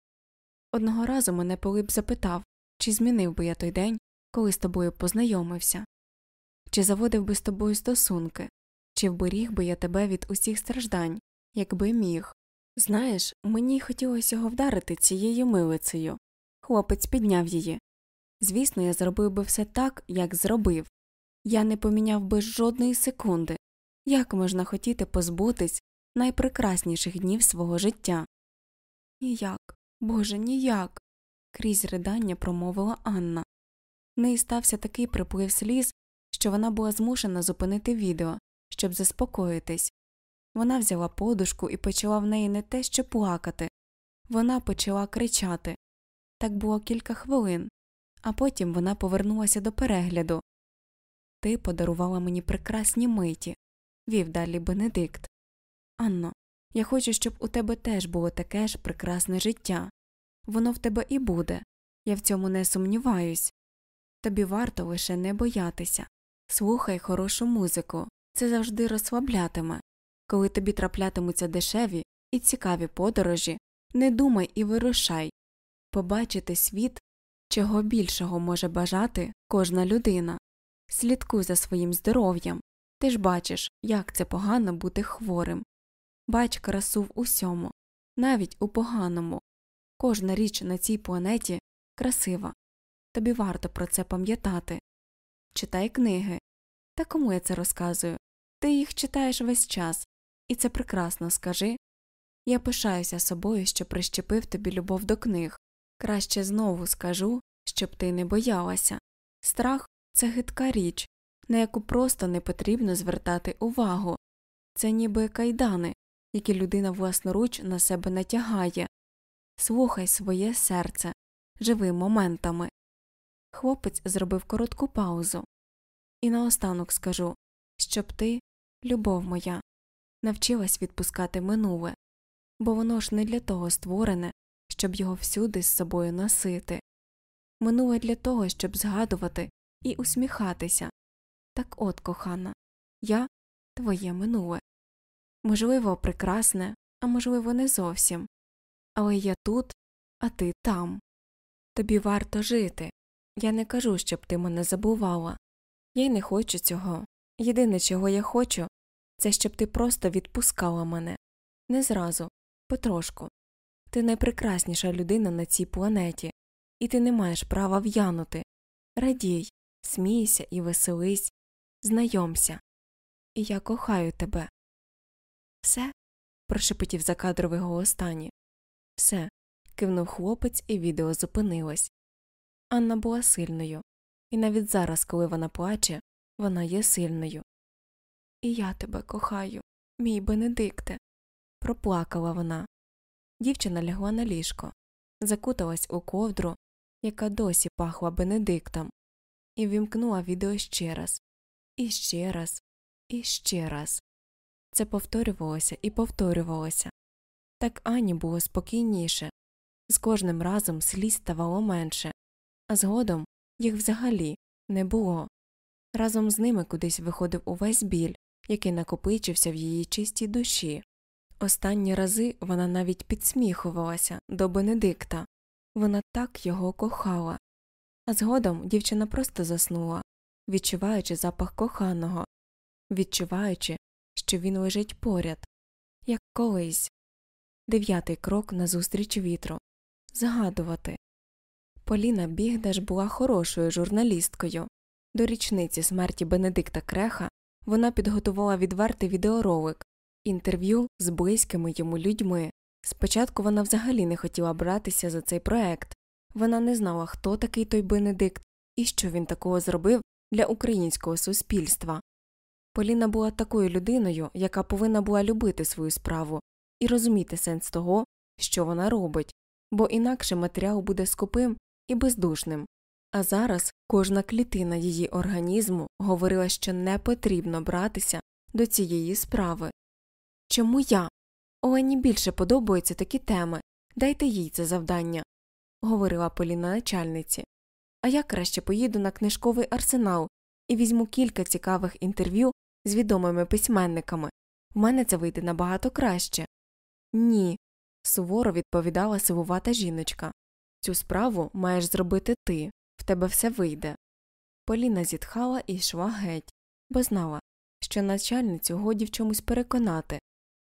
A: Одного разу мене Пилип запитав, чи змінив би я той день, коли з тобою познайомився, чи заводив би з тобою стосунки, чи вберіг би я тебе від усіх страждань, якби міг. Знаєш, мені хотілося його вдарити цією милицею. Хлопець підняв її. Звісно, я зробив би все так, як зробив. Я не поміняв би жодної секунди. Як можна хотіти позбутись найпрекрасніших днів свого життя? Ніяк, Боже, ніяк. крізь ридання промовила Анна. В неї стався такий приплив сліз, що вона була змушена зупинити відео, щоб заспокоїтись. Вона взяла подушку і почала в неї не те, що плакати, вона почала кричати. Так було кілька хвилин, а потім вона повернулася до перегляду. Ти подарувала мені прекрасні миті, вів далі Бенедикт. Анно, я хочу, щоб у тебе теж було таке ж прекрасне життя. Воно в тебе і буде, я в цьому не сумніваюсь. Тобі варто лише не боятися. Слухай хорошу музику, це завжди розслаблятиме. Коли тобі траплятимуться дешеві і цікаві подорожі, не думай і вирушай побачити світ, чого більшого може бажати кожна людина. Слідкуй за своїм здоров'ям, ти ж бачиш, як це погано бути хворим. Бач красу в усьому, навіть у поганому. Кожна річ на цій планеті красива. Тобі варто про це пам'ятати. Читай книги. Та кому я це розказую? Ти їх читаєш весь час, і це прекрасно скажи. Я пишаюся собою, що прищепив тобі любов до книг. Краще знову скажу, щоб ти не боялася. Страх це гидка річ, на яку просто не потрібно звертати увагу. Це ніби кайдани, які людина власноруч на себе натягає. Слухай своє серце, живи моментами. Хлопець зробив коротку паузу. І наостанок скажу, щоб ти, любов моя, навчилась відпускати минуле, бо воно ж не для того створене, щоб його всюди з собою носити. Минуле для того, щоб згадувати і усміхатися. Так от, кохана, я твоє минуле. Можливо, прекрасне, а можливо, не зовсім. Але я тут, а ти там. Тобі варто жити. Я не кажу, щоб ти мене забувала. Я й не хочу цього. Єдине, чого я хочу, це щоб ти просто відпускала мене. Не зразу, потрошку. Ти найпрекрасніша людина на цій планеті, і ти не маєш права в'янути. Радій, смійся і веселись, знайомся. І я кохаю тебе. Все. прошепотів закадровий голос Тані. Все. кивнув хлопець, і відео зупинилось. Анна була сильною. і навіть зараз, коли вона плаче, вона є сильною. І я тебе кохаю, мій Бенедикте. проплакала вона. Дівчина лягла на ліжко, закуталась у ковдру, яка досі пахла Бенедиктом, і вімкнула відео ще раз, і ще раз, і ще раз. Це повторювалося і повторювалося. Так Ані було спокійніше, з кожним разом сліз ставало менше, а згодом їх взагалі не було. Разом з ними кудись виходив увесь біль, який накопичився в її чистій душі. Останні рази вона навіть підсміхувалася до Бенедикта вона так його кохала. А згодом дівчина просто заснула, відчуваючи запах коханого, відчуваючи, що він лежить поряд, як колись. Дев'ятий крок назустріч вітру згадувати. Поліна Бігдаш була хорошою журналісткою. До річниці смерті Бенедикта Креха вона підготувала відвертий відеоролик, інтерв'ю з близькими йому людьми. Спочатку вона взагалі не хотіла братися за цей проект, вона не знала, хто такий той Бенедикт і що він такого зробив для українського суспільства. Поліна була такою людиною, яка повинна була любити свою справу і розуміти сенс того, що вона робить, бо інакше матеріал буде скупим і бездушним. А зараз кожна клітина її організму говорила, що не потрібно братися до цієї справи. Чому я? Олені більше подобаються такі теми, дайте їй це завдання, говорила Поліна начальниці. А я краще поїду на книжковий арсенал і візьму кілька цікавих інтерв'ю з відомими письменниками. В мене це вийде набагато краще. Ні, суворо відповідала сивувата жіночка. Цю справу маєш зробити ти, тебе все вийде. Поліна зітхала і йшла геть, бо знала, що начальницю годі в чомусь переконати.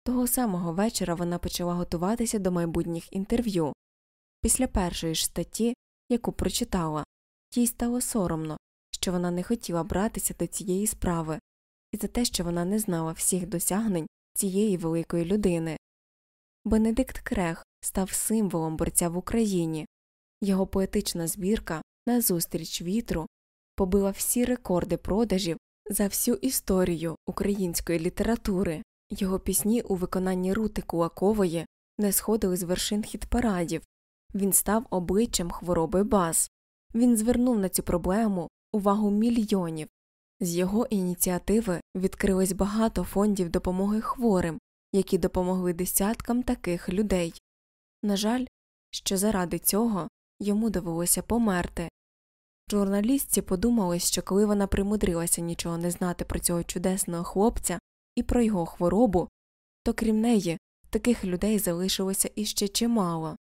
A: Того самого вечора вона почала готуватися до майбутніх інтерв'ю. Після першої ж статті, яку прочитала, їй стало соромно, що вона не хотіла братися до цієї справи, і за те, що вона не знала всіх досягнень цієї великої людини. Бенедикт Крех став символом борця в Україні, його поетична збірка Назустріч вітру побила всі рекорди продажів за всю історію української літератури, його пісні у виконанні Рути Кулакової не сходили з вершин хіт парадів, він став обличчям хвороби баз, він звернув на цю проблему увагу мільйонів. З його ініціативи відкрилось багато фондів допомоги хворим, які допомогли десяткам таких людей. На жаль, що заради цього йому довелося померти. Журналістці подумали, що коли вона примудрилася нічого не знати про цього чудесного хлопця і про його хворобу, то крім неї таких людей залишилося іще чимало.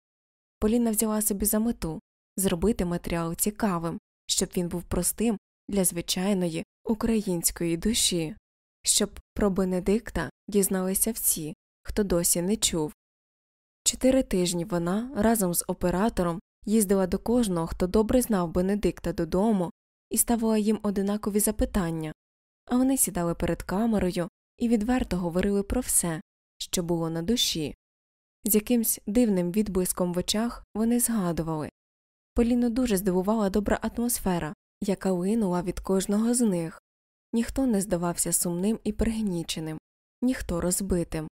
A: Поліна взяла собі за мету зробити матеріал цікавим, щоб він був простим для звичайної української душі, щоб про Бенедикта дізналися всі, хто досі не чув. Чотири тижні вона разом з оператором їздила до кожного, хто добре знав Бенедикта додому, і ставила їм одинакові запитання, а вони сідали перед камерою і відверто говорили про все, що було на душі. З якимсь дивним відблиском в очах вони згадували. Поліну дуже здивувала добра атмосфера, яка линула від кожного з них. Ніхто не здавався сумним і пригніченим, ніхто розбитим.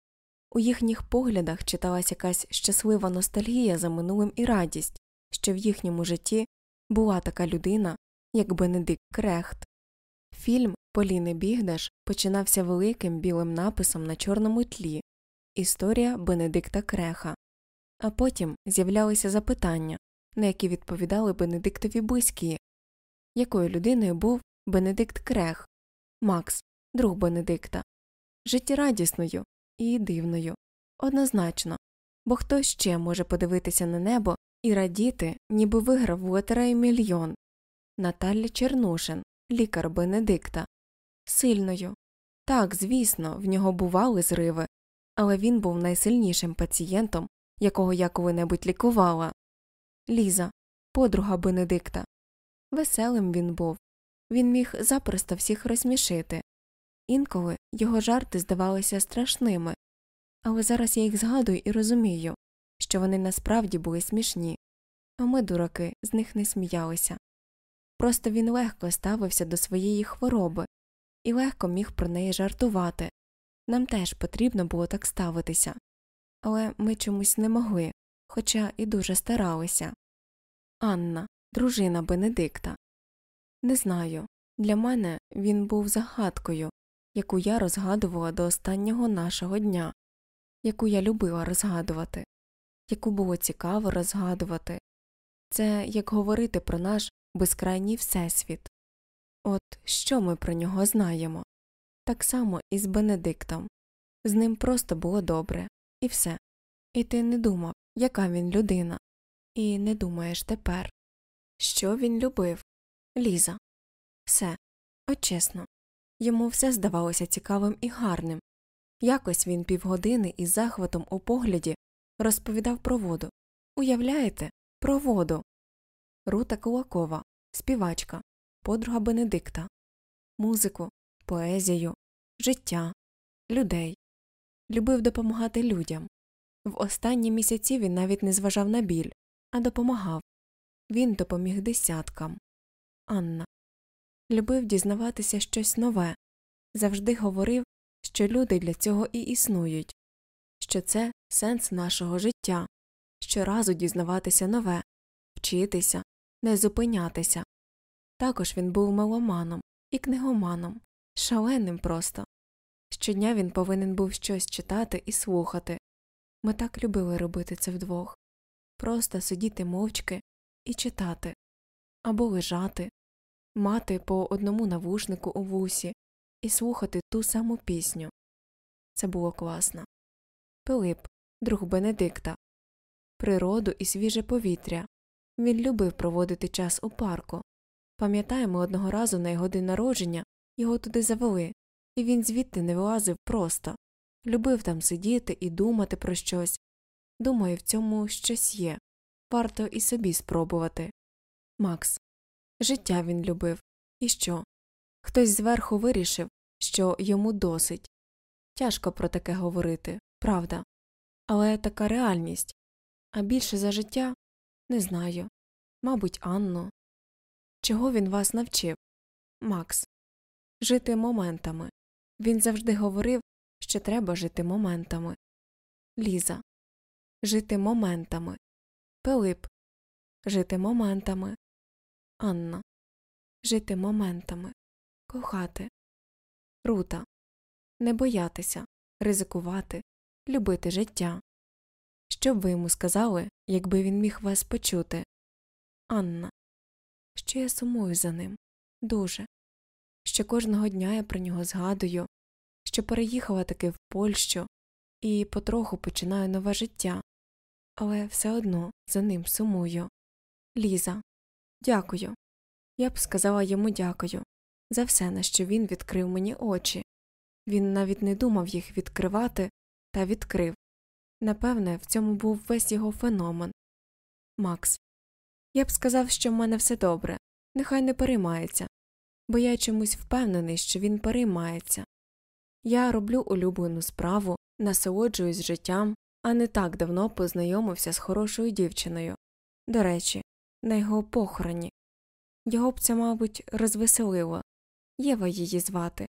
A: У їхніх поглядах читалась якась щаслива ностальгія за минулим і радість, що в їхньому житті була така людина, як Бенедикт Крехт. Фільм Поліни Бігдаш починався великим білим написом на чорному тлі Історія Бенедикта Креха, а потім з'являлися запитання, на які відповідали Бенедиктові близькі, якою людиною був Бенедикт Крех, Макс, друг Бенедикта, життєрадісною і дивною, однозначно, бо хто ще може подивитися на небо і радіти, ніби виграв у лотереї мільйон. Наталя Чернушин, лікар Бенедикта, сильною. Так, звісно, в нього бували зриви, але він був найсильнішим пацієнтом, якого я коли-небудь лікувала. Ліза, подруга Бенедикта. Веселим він був. Він міг запросто всіх розсмішити. Інколи його жарти здавалися страшними, але зараз я їх згадую і розумію, що вони насправді були смішні, а ми, дураки, з них не сміялися. Просто він легко ставився до своєї хвороби і легко міг про неї жартувати. Нам теж потрібно було так ставитися, але ми чомусь не могли, хоча і дуже старалися. Анна, дружина Бенедикта. Не знаю. Для мене він був загадкою, яку я розгадувала до останнього нашого дня, яку я любила розгадувати, яку було цікаво розгадувати. Це як говорити про наш безкрайній всесвіт. От що ми про нього знаємо? Так само і з Бенедиктом. З ним просто було добре, і все. І ти не думав, яка він людина, і не думаєш тепер. Що він любив? Ліза. Все. От чесно. Йому все здавалося цікавим і гарним. Якось він півгодини із захватом у погляді розповідав про воду. Уявляєте, про воду. Рута Кулакова, співачка, подруга Бенедикта, музику, поезію, життя, людей. Любив допомагати людям. В останні місяці він навіть не зважав на біль, а допомагав. Він допоміг десяткам. Анна. Любив дізнаватися щось нове. Завжди говорив, що люди для цього і існують, що це сенс нашого життя, щоразу дізнаватися нове, вчитися, не зупинятися. Також він був меломаном і книгоманом, шаленим просто. Щодня він повинен був щось читати і слухати. Ми так любили робити це вдвох просто сидіти мовчки і читати або лежати, мати по одному навушнику у вусі і слухати ту саму пісню. Це було класно. Пилип, друг Бенедикта, природу і свіже повітря. Він любив проводити час у парку. Пам'ятаємо, одного разу на його день народження його туди завели, і він звідти не вилазив просто, любив там сидіти і думати про щось. Думаю, в цьому щось є. Варто і собі спробувати. Макс. Життя він любив. І що? Хтось зверху вирішив, що йому досить. Тяжко про таке говорити, правда. Але така реальність. А більше за життя не знаю. Мабуть, Анну. Чого він вас навчив? Макс. Жити моментами. Він завжди говорив, що треба жити моментами. Ліза. Жити моментами. Пилип. Жити моментами. Анна. Жити моментами. Кохати. Рута. Не боятися, ризикувати, любити життя. Що б ви йому сказали, якби він міг вас почути? Анна. Що я сумую за ним. Дуже. Що кожного дня я про нього згадую, що переїхала таки в Польщу і потроху починаю нове життя, але все одно за ним сумую. Ліза. Дякую. Я б сказала йому дякую за все, на що він відкрив мені очі. Він навіть не думав їх відкривати, та відкрив. Напевне, в цьому був весь його феномен. Макс. Я б сказав, що в мене все добре, нехай не переймається, бо я чомусь впевнений, що він переймається. Я роблю улюблену справу, насолоджуюсь життям, а не так давно познайомився з хорошою дівчиною. До речі, на його похороні. Його б це, мабуть, розвеселило. Єва її звати.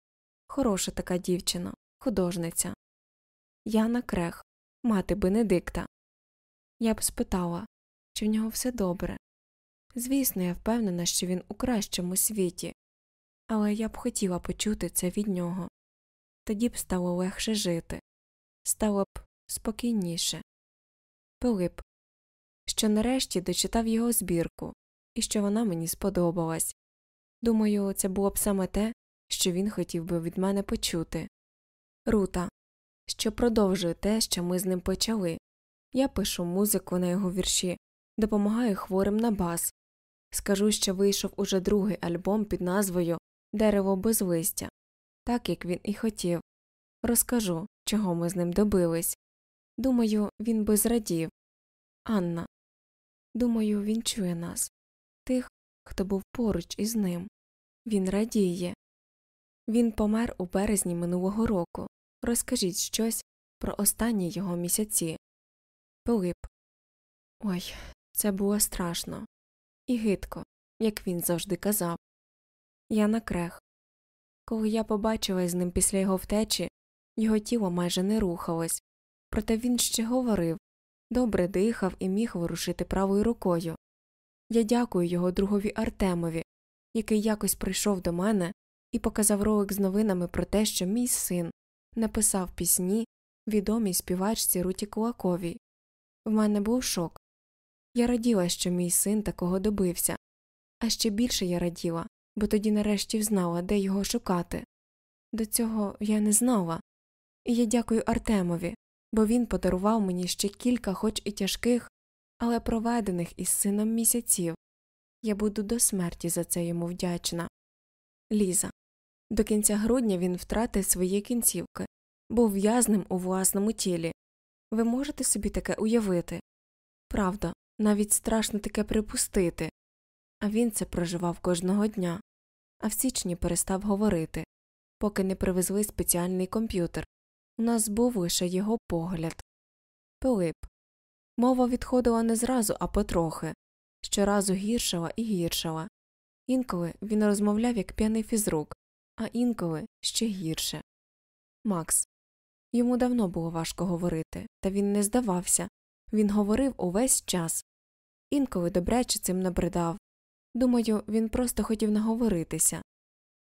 A: Хороша така дівчина, художниця. Яна Крех, мати Бенедикта. Я б спитала, чи в нього все добре. Звісно, я впевнена, що він у кращому світі, але я б хотіла почути це від нього. Тоді б стало легше жити, стало б спокійніше. Пилип, що нарешті дочитав його збірку, і що вона мені сподобалась. Думаю, це було б саме те, що він хотів би від мене почути. Рута, що продовжує те, що ми з ним почали. Я пишу музику на його вірші, допомагаю хворим на бас. Скажу, що вийшов уже другий альбом під назвою Дерево без листя, так як він і хотів. Розкажу, чого ми з ним добились. Думаю, він би зрадів. Анна. Думаю, він чує нас тих, хто був поруч із ним. Він радіє. Він помер у березні минулого року. Розкажіть щось про останні його місяці. Пилип. Ой, це було страшно і гидко. як він завжди казав. Я накрех. Коли я побачила з ним після його втечі, його тіло майже не рухалось, проте він ще говорив добре дихав і міг ворушити правою рукою. Я дякую його другові Артемові, який якось прийшов до мене і показав ролик з новинами про те, що мій син написав пісні відомій співачці Руті Кулаковій. В мене був шок. Я раділа, що мій син такого добився, а ще більше я раділа, бо тоді нарешті взнала, де його шукати. До цього я не знала, і я дякую Артемові, бо він подарував мені ще кілька, хоч і тяжких, але проведених із сином місяців. Я буду до смерті за це йому вдячна. Ліза. До кінця грудня він втратив свої кінцівки, був в'язним у власному тілі. Ви можете собі таке уявити? Правда, навіть страшно таке припустити. А він це проживав кожного дня, а в січні перестав говорити, поки не привезли спеціальний комп'ютер. У нас був лише його погляд. Пилип. Мова відходила не зразу, а потрохи, щоразу гіршала і гіршала. Інколи він розмовляв як п'яний фізрук, а інколи ще гірше. Макс. Йому давно було важко говорити, та він не здавався він говорив увесь час. Інколи добряче цим набридав. Думаю, він просто хотів наговоритися.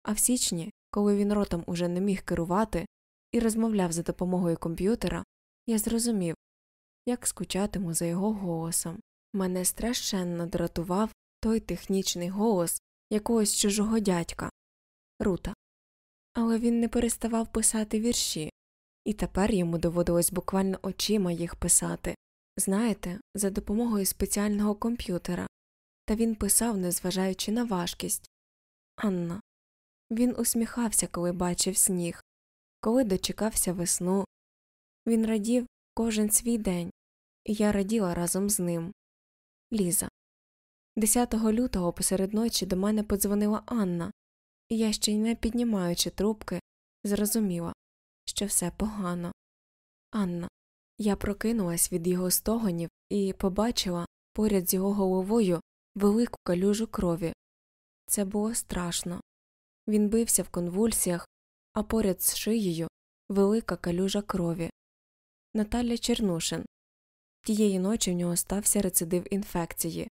A: А в січні, коли він ротом уже не міг керувати і розмовляв за допомогою комп'ютера, я зрозумів, як скучатиму за його голосом. Мене страшенно дратував той технічний голос якогось чужого дядька Рута. Але він не переставав писати вірші, і тепер йому доводилось буквально очима їх писати. Знаєте, за допомогою спеціального комп'ютера, та він писав, незважаючи на важкість. Анна. Він усміхався, коли бачив сніг, коли дочекався весну. Він радів кожен свій день, і я раділа разом з ним. Ліза. 10 лютого посеред ночі до мене подзвонила Анна, я ще й не піднімаючи трубки, зрозуміла, що все погано. Анна. Я прокинулась від його стогонів і побачила поряд з його головою велику калюжу крові. Це було страшно. Він бився в конвульсіях, а поряд з шиєю велика калюжа крові. Наталя Чернушин. Тієї ночі в нього стався рецидив інфекції,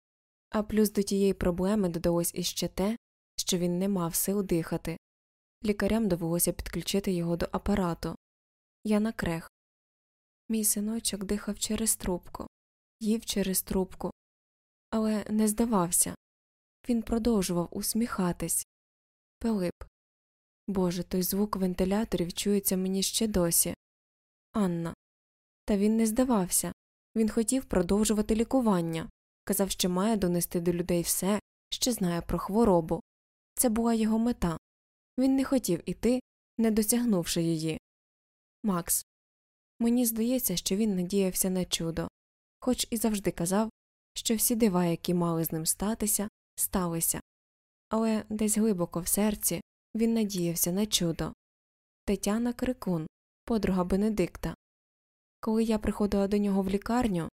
A: а плюс до тієї проблеми додалось іще те, що він не мав сил дихати. Лікарям довелося підключити його до апарату. Я накрех. Мій синочок дихав через трубку, їв через трубку, але не здавався. Він продовжував усміхатись. Пилип. Боже, той звук вентиляторів чується мені ще досі. Анна. Та він не здавався. Він хотів продовжувати лікування. Казав, що має донести до людей все, що знає про хворобу. Це була його мета. Він не хотів іти, не досягнувши її. Макс. Мені здається, що він надіявся на чудо, хоч і завжди казав, що всі дива, які мали з ним статися, сталися, але десь глибоко в серці він надіявся на чудо. Тетяна Крикун, подруга Бенедикта. Коли я приходила до нього в лікарню,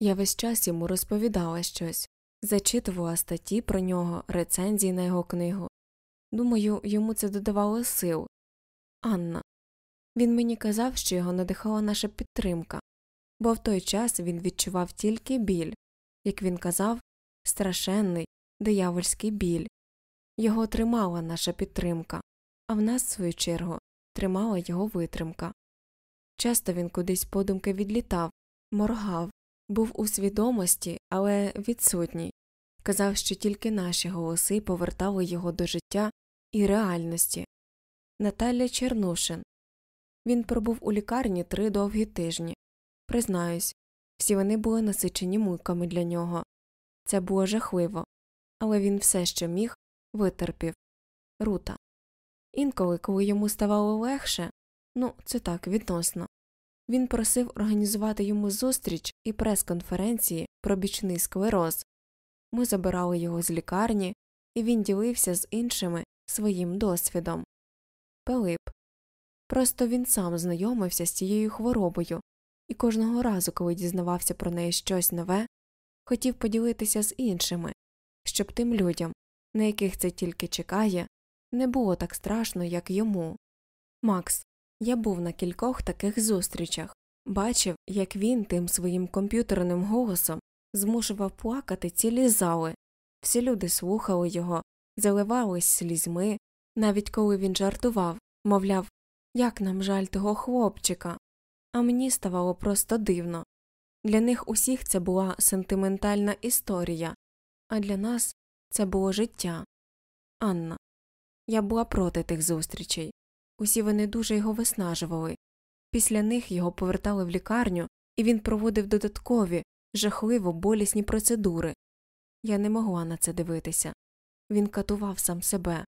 A: я весь час йому розповідала щось, зачитувала статті про нього, рецензії на його книгу. Думаю, йому це додавало сил. Анна. Він мені казав, що його надихала наша підтримка, бо в той час він відчував тільки біль, як він казав, страшенний, диявольський біль. Його тримала наша підтримка, а в нас, в свою чергу, тримала його витримка. Часто він кудись подумки відлітав, моргав, був у свідомості, але відсутній, казав, що тільки наші голоси повертали його до життя і реальності. Наталя Чернушин. Він пробув у лікарні три довгі тижні. Признаюсь, всі вони були насичені муками для нього. Це було жахливо, але він все, що міг, витерпів. Рута. Інколи, коли йому ставало легше, ну, це так відносно. Він просив організувати йому зустріч і прес-конференції про бічний склероз. Ми забирали його з лікарні, і він ділився з іншими своїм досвідом. Пилип. Просто він сам знайомився з цією хворобою, і кожного разу, коли дізнавався про неї щось нове, хотів поділитися з іншими, щоб тим людям, на яких це тільки чекає, не було так страшно, як йому. Макс, я був на кількох таких зустрічах, бачив, як він тим своїм комп'ютерним голосом змушував плакати цілі зали, всі люди слухали його, заливались слізьми, навіть коли він жартував, мовляв, як нам жаль того хлопчика. А мені ставало просто дивно. Для них усіх це була сентиментальна історія, а для нас це було життя. Анна. Я була проти тих зустрічей. Усі вони дуже його виснажували. Після них його повертали в лікарню, і він проводив додаткові, жахливо болісні процедури. Я не могла на це дивитися. Він катував сам себе,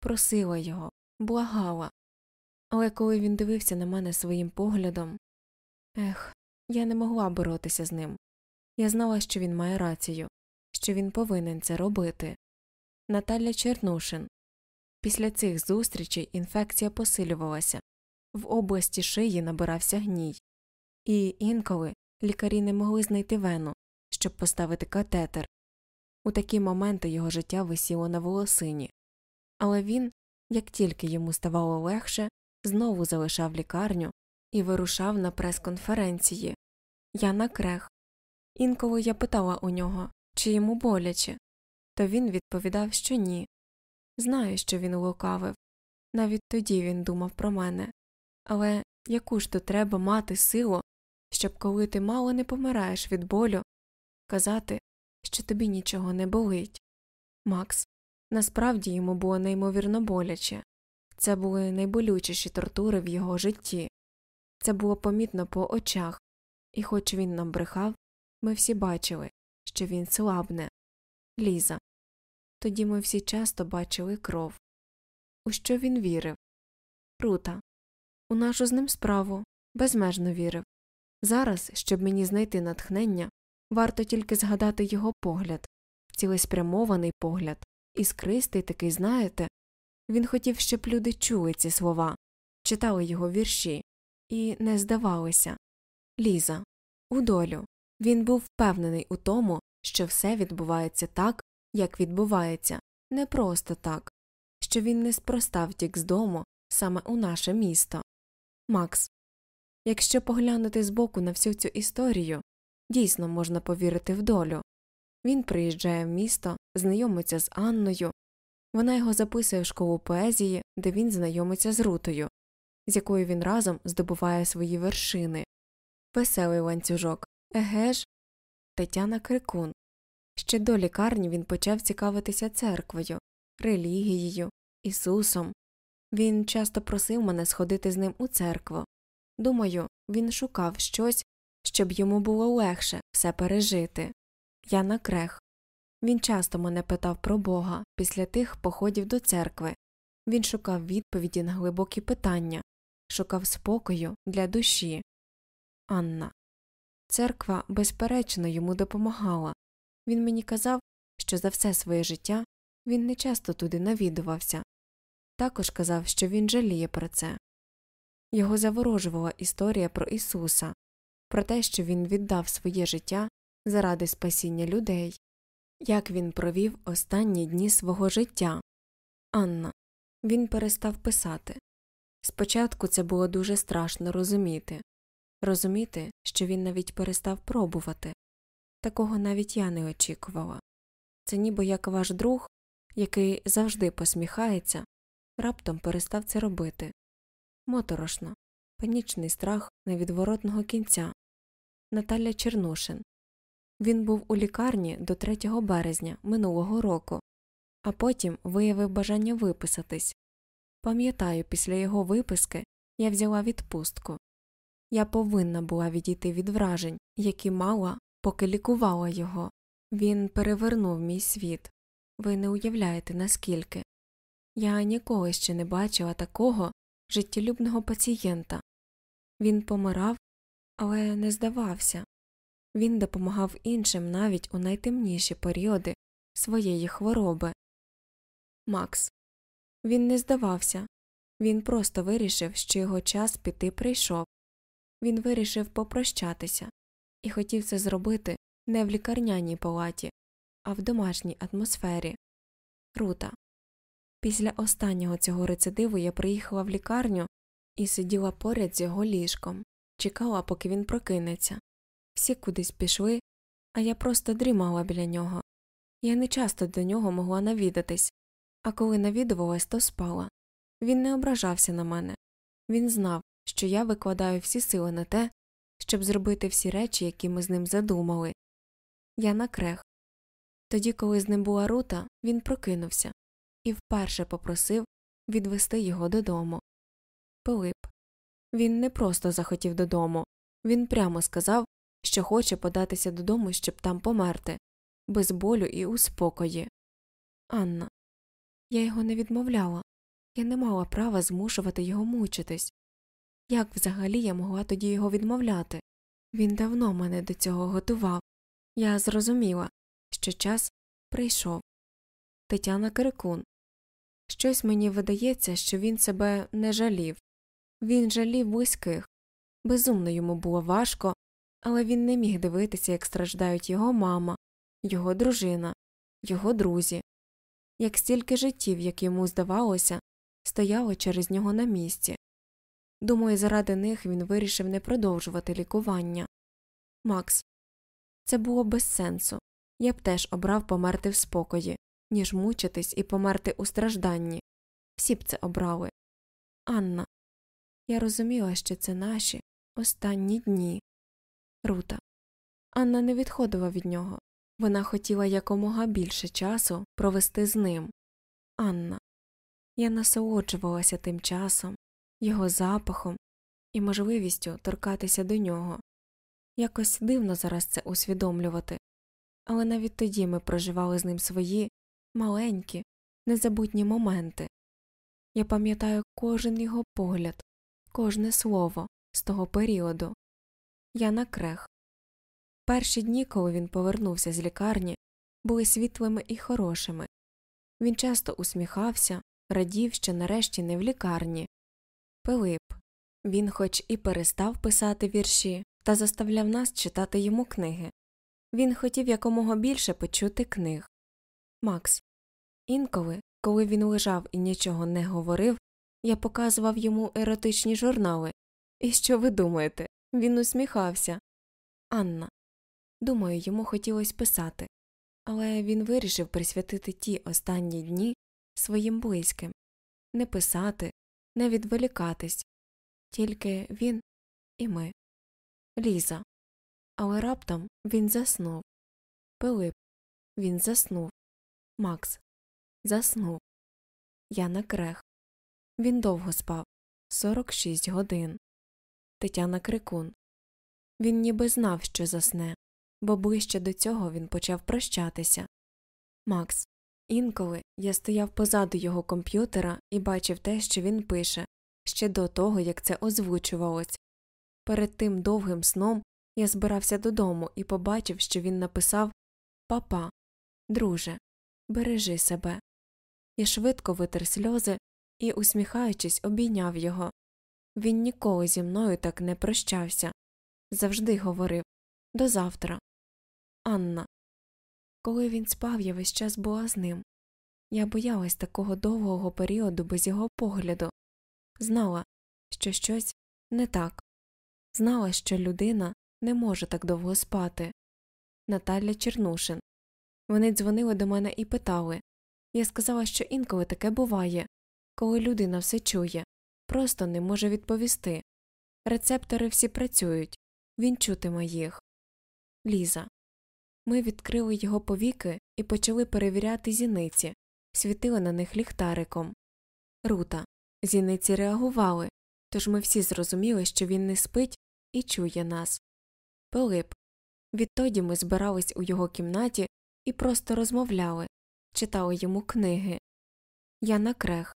A: просила його, благала. Але коли він дивився на мене своїм поглядом, ех, я не могла боротися з ним. Я знала, що він має рацію, що він повинен це робити. Наталя Чернушин. Після цих зустрічей інфекція посилювалася, в області шиї набирався гній, і інколи лікарі не могли знайти вену, щоб поставити катетер. У такі моменти його життя висіло на волосині, але він, як тільки йому ставало легше, знову залишав лікарню і вирушав на прес-конференції. Я на крех. Інколи я питала у нього, чи йому боляче, то він відповідав, що ні. Знаю, що він лукавив. Навіть тоді він думав про мене. Але яку ж то треба мати силу, щоб коли ти мало не помираєш від болю, казати, що тобі нічого не болить. Макс насправді йому було неймовірно боляче це були найболючіші тортури в його житті. Це було помітно по очах, і, хоч він нам брехав, ми всі бачили, що він слабне. Ліза. Тоді ми всі часто бачили кров. У що він вірив? Рута. У нашу з ним справу безмежно вірив. Зараз, щоб мені знайти натхнення, варто тільки згадати його погляд, цілеспрямований погляд, іскристий такий, знаєте. Він хотів, щоб люди чули ці слова, читали його вірші і не здавалися. Ліза. У долю. Він був впевнений у тому, що все відбувається так, як відбувається, не просто так, що він неспроста втік з дому саме у наше місто. Макс. Якщо поглянути збоку на всю цю історію, дійсно можна повірити в долю. Він приїжджає в місто, знайомиться з Анною, вона його записує в школу поезії, де він знайомиться з Рутою, з якою він разом здобуває свої вершини. Веселий ланцюжок. Еге ж, Тетяна Крикун. Ще до лікарні він почав цікавитися церквою, релігією, Ісусом. Він часто просив мене сходити з ним у церкву. Думаю, він шукав щось, щоб йому було легше все пережити. Я на крех. Він часто мене питав про Бога після тих походів до церкви. Він шукав відповіді на глибокі питання, шукав спокою для душі. Анна. Церква, безперечно, йому допомагала. Він мені казав, що за все своє життя він не часто туди навідувався. Також казав, що він жаліє про це. Його заворожувала історія про Ісуса, про те, що він віддав своє життя заради спасіння людей, як він провів останні дні свого життя. Анна. Він перестав писати. Спочатку це було дуже страшно розуміти розуміти, що він навіть перестав пробувати. Такого навіть я не очікувала. Це ніби як ваш друг, який завжди посміхається, раптом перестав це робити. Моторошно, панічний страх невідворотного кінця. Наталя Чернушин. Він був у лікарні до 3 березня минулого року, а потім виявив бажання виписатись. Пам'ятаю, після його виписки я взяла відпустку. Я повинна була відійти від вражень, які мала, поки лікувала його. Він перевернув мій світ. Ви не уявляєте, наскільки. Я ніколи ще не бачила такого життєлюбного пацієнта. Він помирав, але не здавався. Він допомагав іншим навіть у найтемніші періоди своєї хвороби. Макс. Він не здавався. Він просто вирішив, що його час піти прийшов. Він вирішив попрощатися і хотів це зробити не в лікарняній палаті, а в домашній атмосфері. Рута. Після останнього цього рецидиву я приїхала в лікарню і сиділа поряд з його ліжком, чекала, поки він прокинеться. Всі кудись пішли, а я просто дрімала біля нього. Я не часто до нього могла навідатись, а коли навідувалась, то спала. Він не ображався на мене. Він знав, що я викладаю всі сили на те, щоб зробити всі речі, які ми з ним задумали. Я накрех. Тоді, коли з ним була рута, він прокинувся і вперше попросив відвести його додому. Пилип. Він не просто захотів додому, він прямо сказав, що хоче податися додому, щоб там померти, без болю і у спокої. Анна. Я його не відмовляла, я не мала права змушувати його мучитись. Як взагалі я могла тоді його відмовляти? Він давно мене до цього готував. Я зрозуміла, що час прийшов. Тетяна Кирикун. Щось мені видається, що він себе не жалів. Він жалів близьких. Безумно йому було важко, але він не міг дивитися, як страждають його мама, його дружина, його друзі, як стільки життів, як йому здавалося, стояло через нього на місці. Думаю, заради них він вирішив не продовжувати лікування. Макс, це було без сенсу. Я б теж обрав померти в спокої, ніж мучитись і померти у стражданні. Всі б це обрали. Анна. Я розуміла, що це наші останні дні. Рута. Анна не відходила від нього. Вона хотіла якомога більше часу провести з ним. Анна. Я насолоджувалася тим часом, його запахом і можливістю торкатися до нього. Якось дивно зараз це усвідомлювати, але навіть тоді ми проживали з ним свої маленькі, незабутні моменти. Я пам'ятаю кожен його погляд, кожне слово з того періоду. Я накрех. Перші дні, коли він повернувся з лікарні, були світлими і хорошими. Він часто усміхався, радів, що нарешті не в лікарні. Пилип. Він хоч і перестав писати вірші, та заставляв нас читати йому книги. Він хотів якомога більше почути книг. Макс. Інколи, коли він лежав і нічого не говорив, я показував йому еротичні журнали. І що ви думаєте? Він усміхався. Анна. Думаю, йому хотілося писати, але він вирішив присвятити ті останні дні своїм близьким не писати, не відволікатись, тільки він і ми. Ліза. Але раптом він заснув. Пилип. Він заснув. Макс. Заснув. Я на крех. Він довго спав 46 годин. Тетяна Крикун. Він ніби знав, що засне, бо ближче до цього він почав прощатися. Макс. Інколи я стояв позаду його комп'ютера і бачив те, що він пише, ще до того, як це озвучувалось. Перед тим довгим сном я збирався додому і побачив, що він написав Папа, друже, бережи себе. Я швидко витер сльози і, усміхаючись, обійняв його. Він ніколи зі мною так не прощався. Завжди говорив До завтра. Анна. Коли він спав, я весь час була з ним. Я боялась такого довгого періоду без його погляду, знала, що щось не так, знала, що людина не може так довго спати. Наталя Чернушин. Вони дзвонили до мене і питали. Я сказала, що інколи таке буває, коли людина все чує, просто не може відповісти. Рецептори всі працюють, він чутиме їх. Ліза. Ми відкрили його повіки і почали перевіряти зіниці, світили на них ліхтариком. Рута. Зіниці реагували, тож ми всі зрозуміли, що він не спить і чує нас. Пилип. Відтоді ми збирались у його кімнаті і просто розмовляли, читали йому книги. Я на крех.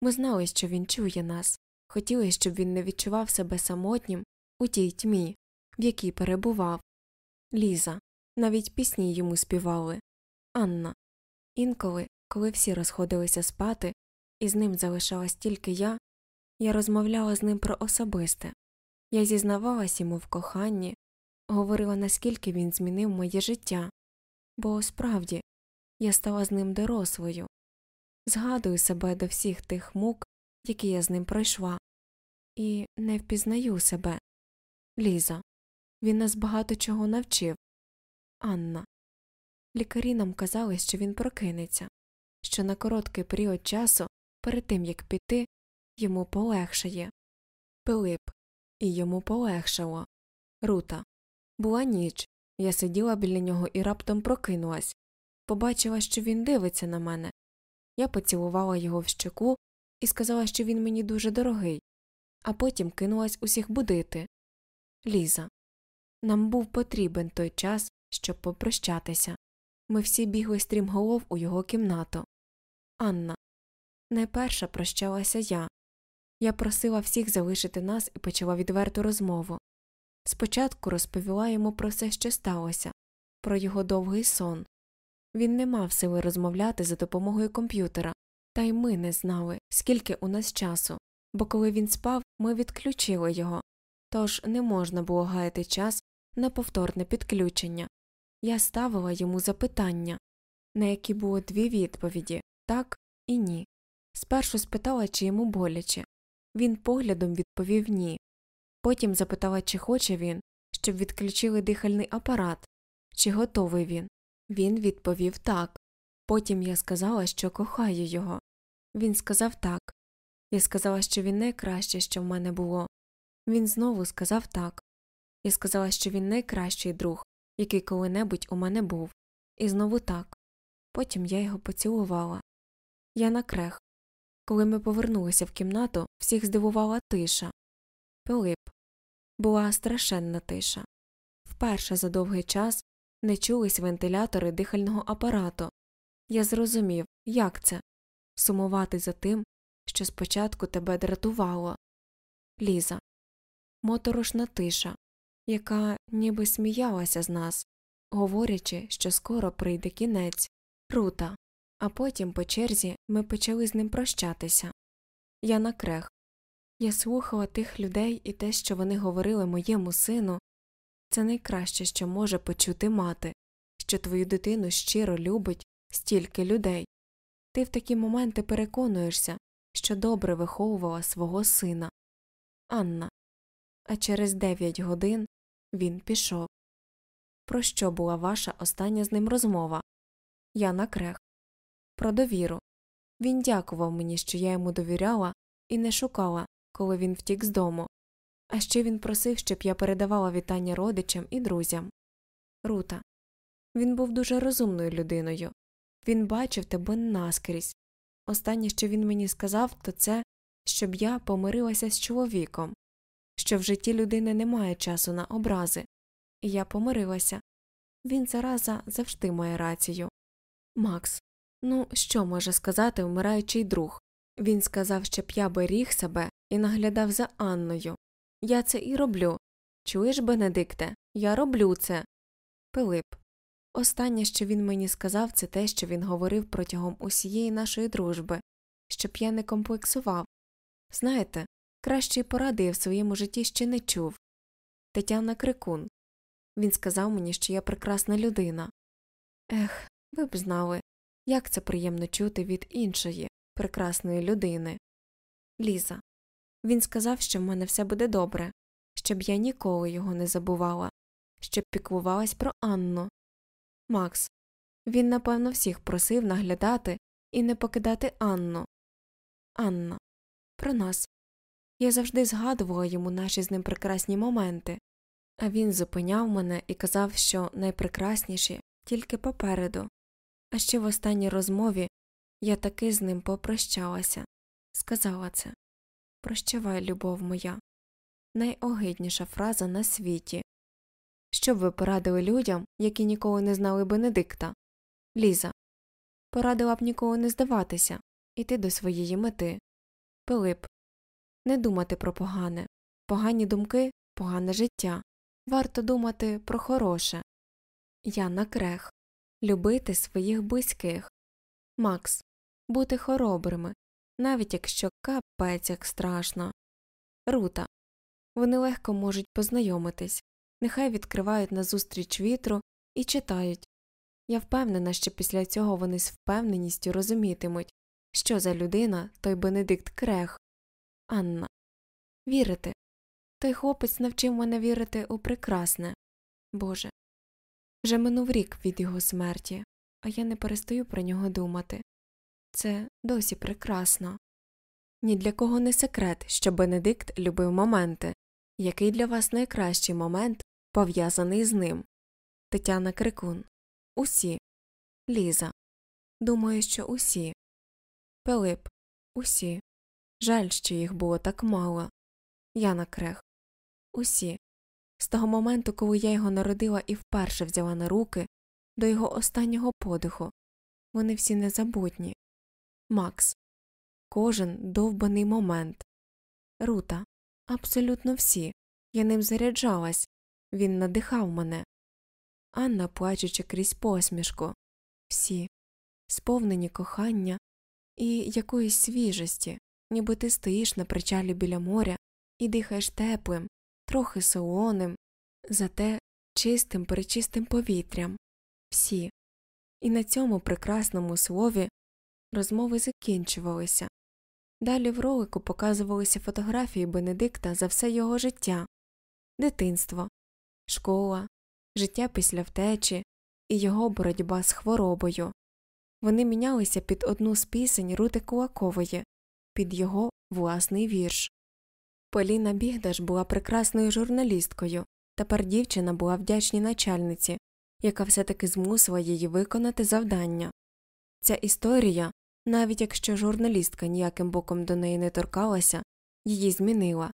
A: Ми знали, що він чує нас, хотіли, щоб він не відчував себе самотнім у тій тьмі, в якій перебував. Ліза. Навіть пісні йому співали. Анна. Інколи, коли всі розходилися спати, і з ним залишалась тільки я, я розмовляла з ним про особисте. Я зізнавалась йому в коханні, говорила, наскільки він змінив моє життя, бо справді я стала з ним дорослою, згадую себе до всіх тих мук, які я з ним пройшла, і не впізнаю себе. Ліза. Він нас багато чого навчив. Анна. Лікарі нам казали, що він прокинеться, що на короткий період часу, перед тим як піти, йому полегшає. Пилип. І йому полегшало. Рута. Була ніч. Я сиділа біля нього і раптом прокинулась. Побачила, що він дивиться на мене. Я поцілувала його в щеку і сказала, що він мені дуже дорогий, а потім кинулась усіх будити. Ліза. Нам був потрібен той час, щоб попрощатися. Ми всі бігли стрімголов у його кімнату. Анна. Найперша прощалася я. Я просила всіх залишити нас і почала відверту розмову. Спочатку розповіла йому про все, що сталося, про його довгий сон. Він не мав сили розмовляти за допомогою комп'ютера, та й ми не знали, скільки у нас часу, бо коли він спав, ми відключили його, тож не можна було гаяти час на повторне підключення. Я ставила йому запитання, на які було дві відповіді так і ні. Спершу спитала, чи йому боляче. Він поглядом відповів ні. Потім запитала, чи хоче він, щоб відключили дихальний апарат, чи готовий він. Він відповів так. Потім я сказала, що кохаю його. Він сказав так. Я сказала, що він найкраще, що в мене було. Він знову сказав так. Я сказала, що він найкращий друг, який коли-небудь у мене був, і знову так. Потім я його поцілувала. Я накрех. Коли ми повернулися в кімнату, всіх здивувала тиша. Пилип. Була страшенна тиша. Вперше за довгий час не чулись вентилятори дихального апарату. Я зрозумів, як це сумувати за тим, що спочатку тебе дратувало. Ліза. Моторошна тиша, яка ніби сміялася з нас, говорячи, що скоро прийде кінець, рута, а потім по черзі ми почали з ним прощатися. Я накрех. Я слухала тих людей і те, що вони говорили моєму сину, це найкраще, що може почути мати, що твою дитину щиро любить стільки людей. Ти в такі моменти переконуєшся, що добре виховувала свого сина. Анна. А через дев'ять годин він пішов. Про що була ваша остання з ним розмова? Я на крех. Про довіру. Він дякував мені, що я йому довіряла і не шукала, коли він втік з дому. А ще він просив, щоб я передавала вітання родичам і друзям. Рута. Він був дуже розумною людиною. Він бачив тебе наскрізь. Останнє, що він мені сказав, то це, щоб я помирилася з чоловіком, що в житті людини немає часу на образи. І я помирилася. Він зараза завжди має рацію. Макс. Ну, що може сказати вмираючий друг? Він сказав, щоб я беріг себе і наглядав за Анною. Я це і роблю. Чуєш, Бенедикте, я роблю це. Пилип. Останнє, що він мені сказав, це те, що він говорив протягом усієї нашої дружби, щоб я не комплексував. Знаєте, кращої поради я в своєму житті ще не чув. Тетяна Крикун. Він сказав мені, що я прекрасна людина. Ех, ви б знали, як це приємно чути від іншої, прекрасної людини. Ліза. Він сказав, що в мене все буде добре, щоб я ніколи його не забувала, щоб піклувалась про Анну. Макс. Він, напевно, всіх просив наглядати і не покидати Анну. Анна. Про нас. Я завжди згадувала йому наші з ним прекрасні моменти, а він зупиняв мене і казав, що найпрекрасніші тільки попереду. А ще в останній розмові я таки з ним попрощалася, сказала це. Прощавай, любов моя. Найогидніша фраза на світі. Що б ви порадили людям, які ніколи не знали Бенедикта? Ліза. Порадила б ніколи не здаватися, іти до своєї мети. Пилип. Не думати про погане. Погані думки погане життя. Варто думати про хороше. Яна Крех. Любити своїх близьких. Макс. Бути хоробрими, навіть якщо капець як страшно. Рута. Вони легко можуть познайомитись, нехай відкривають назустріч вітру і читають. Я впевнена, що після цього вони з впевненістю розумітимуть, Що за людина той Бенедикт Крег? Анна. Вірити. Той хлопець навчив мене вірити у прекрасне. Боже. Вже минув рік від його смерті, а я не перестаю про нього думати. Це досі прекрасно. Ні для кого не секрет, що Бенедикт любив моменти. Який для вас найкращий момент пов'язаний з ним? Тетяна Крикун. Усі. Ліза. Думаю, що усі. Пилип. Усі. Жаль, що їх було так мало. Яна Крег. Усі. З того моменту, коли я його народила і вперше взяла на руки, до його останнього подиху. Вони всі незабутні. Макс. Кожен довбаний момент. Рута. Абсолютно всі. Я ним заряджалась. Він надихав мене. Анна, плачучи крізь посмішку. Всі. Сповнені кохання і якоїсь свіжості, ніби ти стоїш на причалі біля моря і дихаєш теплим, трохи солоним, зате чистим перечистим повітрям. Всі. І на цьому прекрасному слові розмови закінчувалися. Далі в ролику показувалися фотографії Бенедикта за все його життя дитинство, школа, життя після втечі і його боротьба з хворобою. Вони мінялися під одну з пісень Рути Кулакової, під його власний вірш. Поліна Бігдаш була прекрасною журналісткою, тепер дівчина була вдячній начальниці, яка все таки змусила її виконати завдання. Ця історія, навіть якщо журналістка ніяким боком до неї не торкалася, її змінила.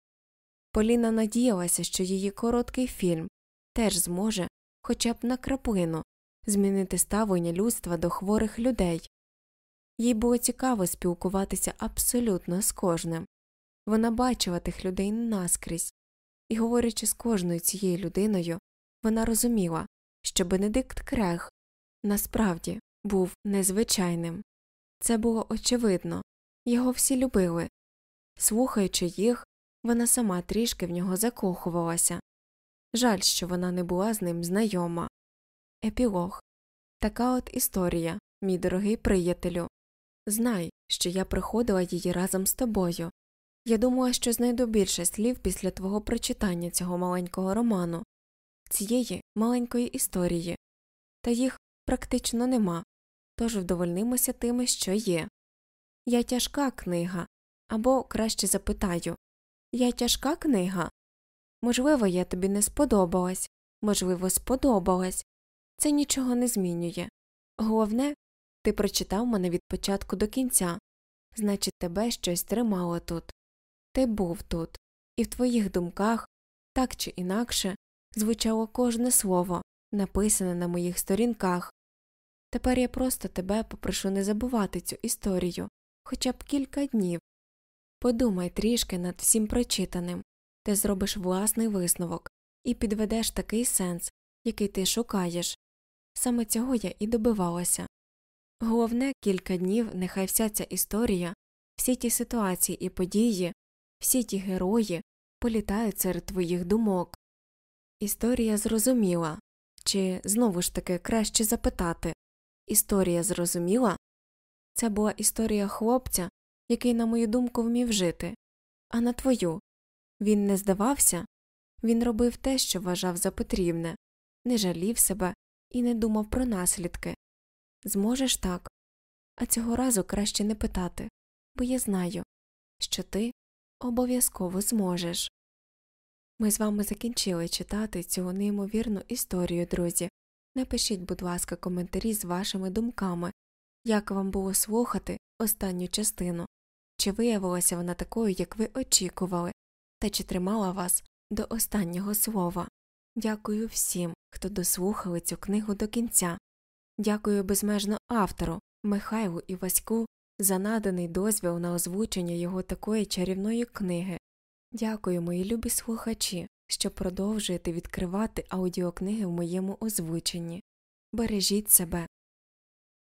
A: Поліна надіялася, що її короткий фільм теж зможе, хоча б на краплину, змінити ставлення людства до хворих людей. Їй було цікаво спілкуватися абсолютно з кожним. Вона бачила тих людей наскрізь, і, говорячи з кожною цією людиною, вона розуміла, що Бенедикт Крег насправді був незвичайним. Це було очевидно його всі любили. Слухаючи їх, вона сама трішки в нього закохувалася. Жаль, що вона не була з ним знайома. Епілог така от історія, мій дорогий приятелю. Знай, що я приходила її разом з тобою. Я думала, що знайду більше слів після твого прочитання цього маленького роману, цієї маленької історії, та їх практично нема, тож вдовольнимося тими, що є. Я тяжка книга, або краще запитаю я тяжка книга. Можливо, я тобі не сподобалась, можливо, сподобалась. Це нічого не змінює. Головне, ти прочитав мене від початку до кінця, значить, тебе щось тримало тут. Ти був тут, і в твоїх думках, так чи інакше, звучало кожне слово, написане на моїх сторінках. Тепер я просто тебе попрошу не забувати цю історію хоча б кілька днів. Подумай трішки над всім прочитаним, ти зробиш власний висновок і підведеш такий сенс, який ти шукаєш. Саме цього я і добивалася. Головне, кілька днів нехай вся ця історія, всі ті ситуації і події, всі ті герої політають серед твоїх думок. Історія зрозуміла чи знову ж таки краще запитати Історія зрозуміла? Це була історія хлопця, який, на мою думку, вмів жити, а на твою він не здавався, він робив те, що вважав за потрібне, не жалів себе і не думав про наслідки. Зможеш так, а цього разу краще не питати, бо я знаю, що ти обов'язково зможеш. Ми з вами закінчили читати цю неймовірну історію, друзі. Напишіть, будь ласка, коментарі з вашими думками, як вам було слухати останню частину, чи виявилася вона такою, як ви очікували, та чи тримала вас до останнього слова. Дякую всім, хто дослухали цю книгу до кінця. Дякую безмежно автору Михайлу Іваську за наданий дозвіл на озвучення його такої чарівної книги. Дякую, мої любі слухачі, що продовжуєте відкривати аудіокниги в моєму озвученні. Бережіть себе,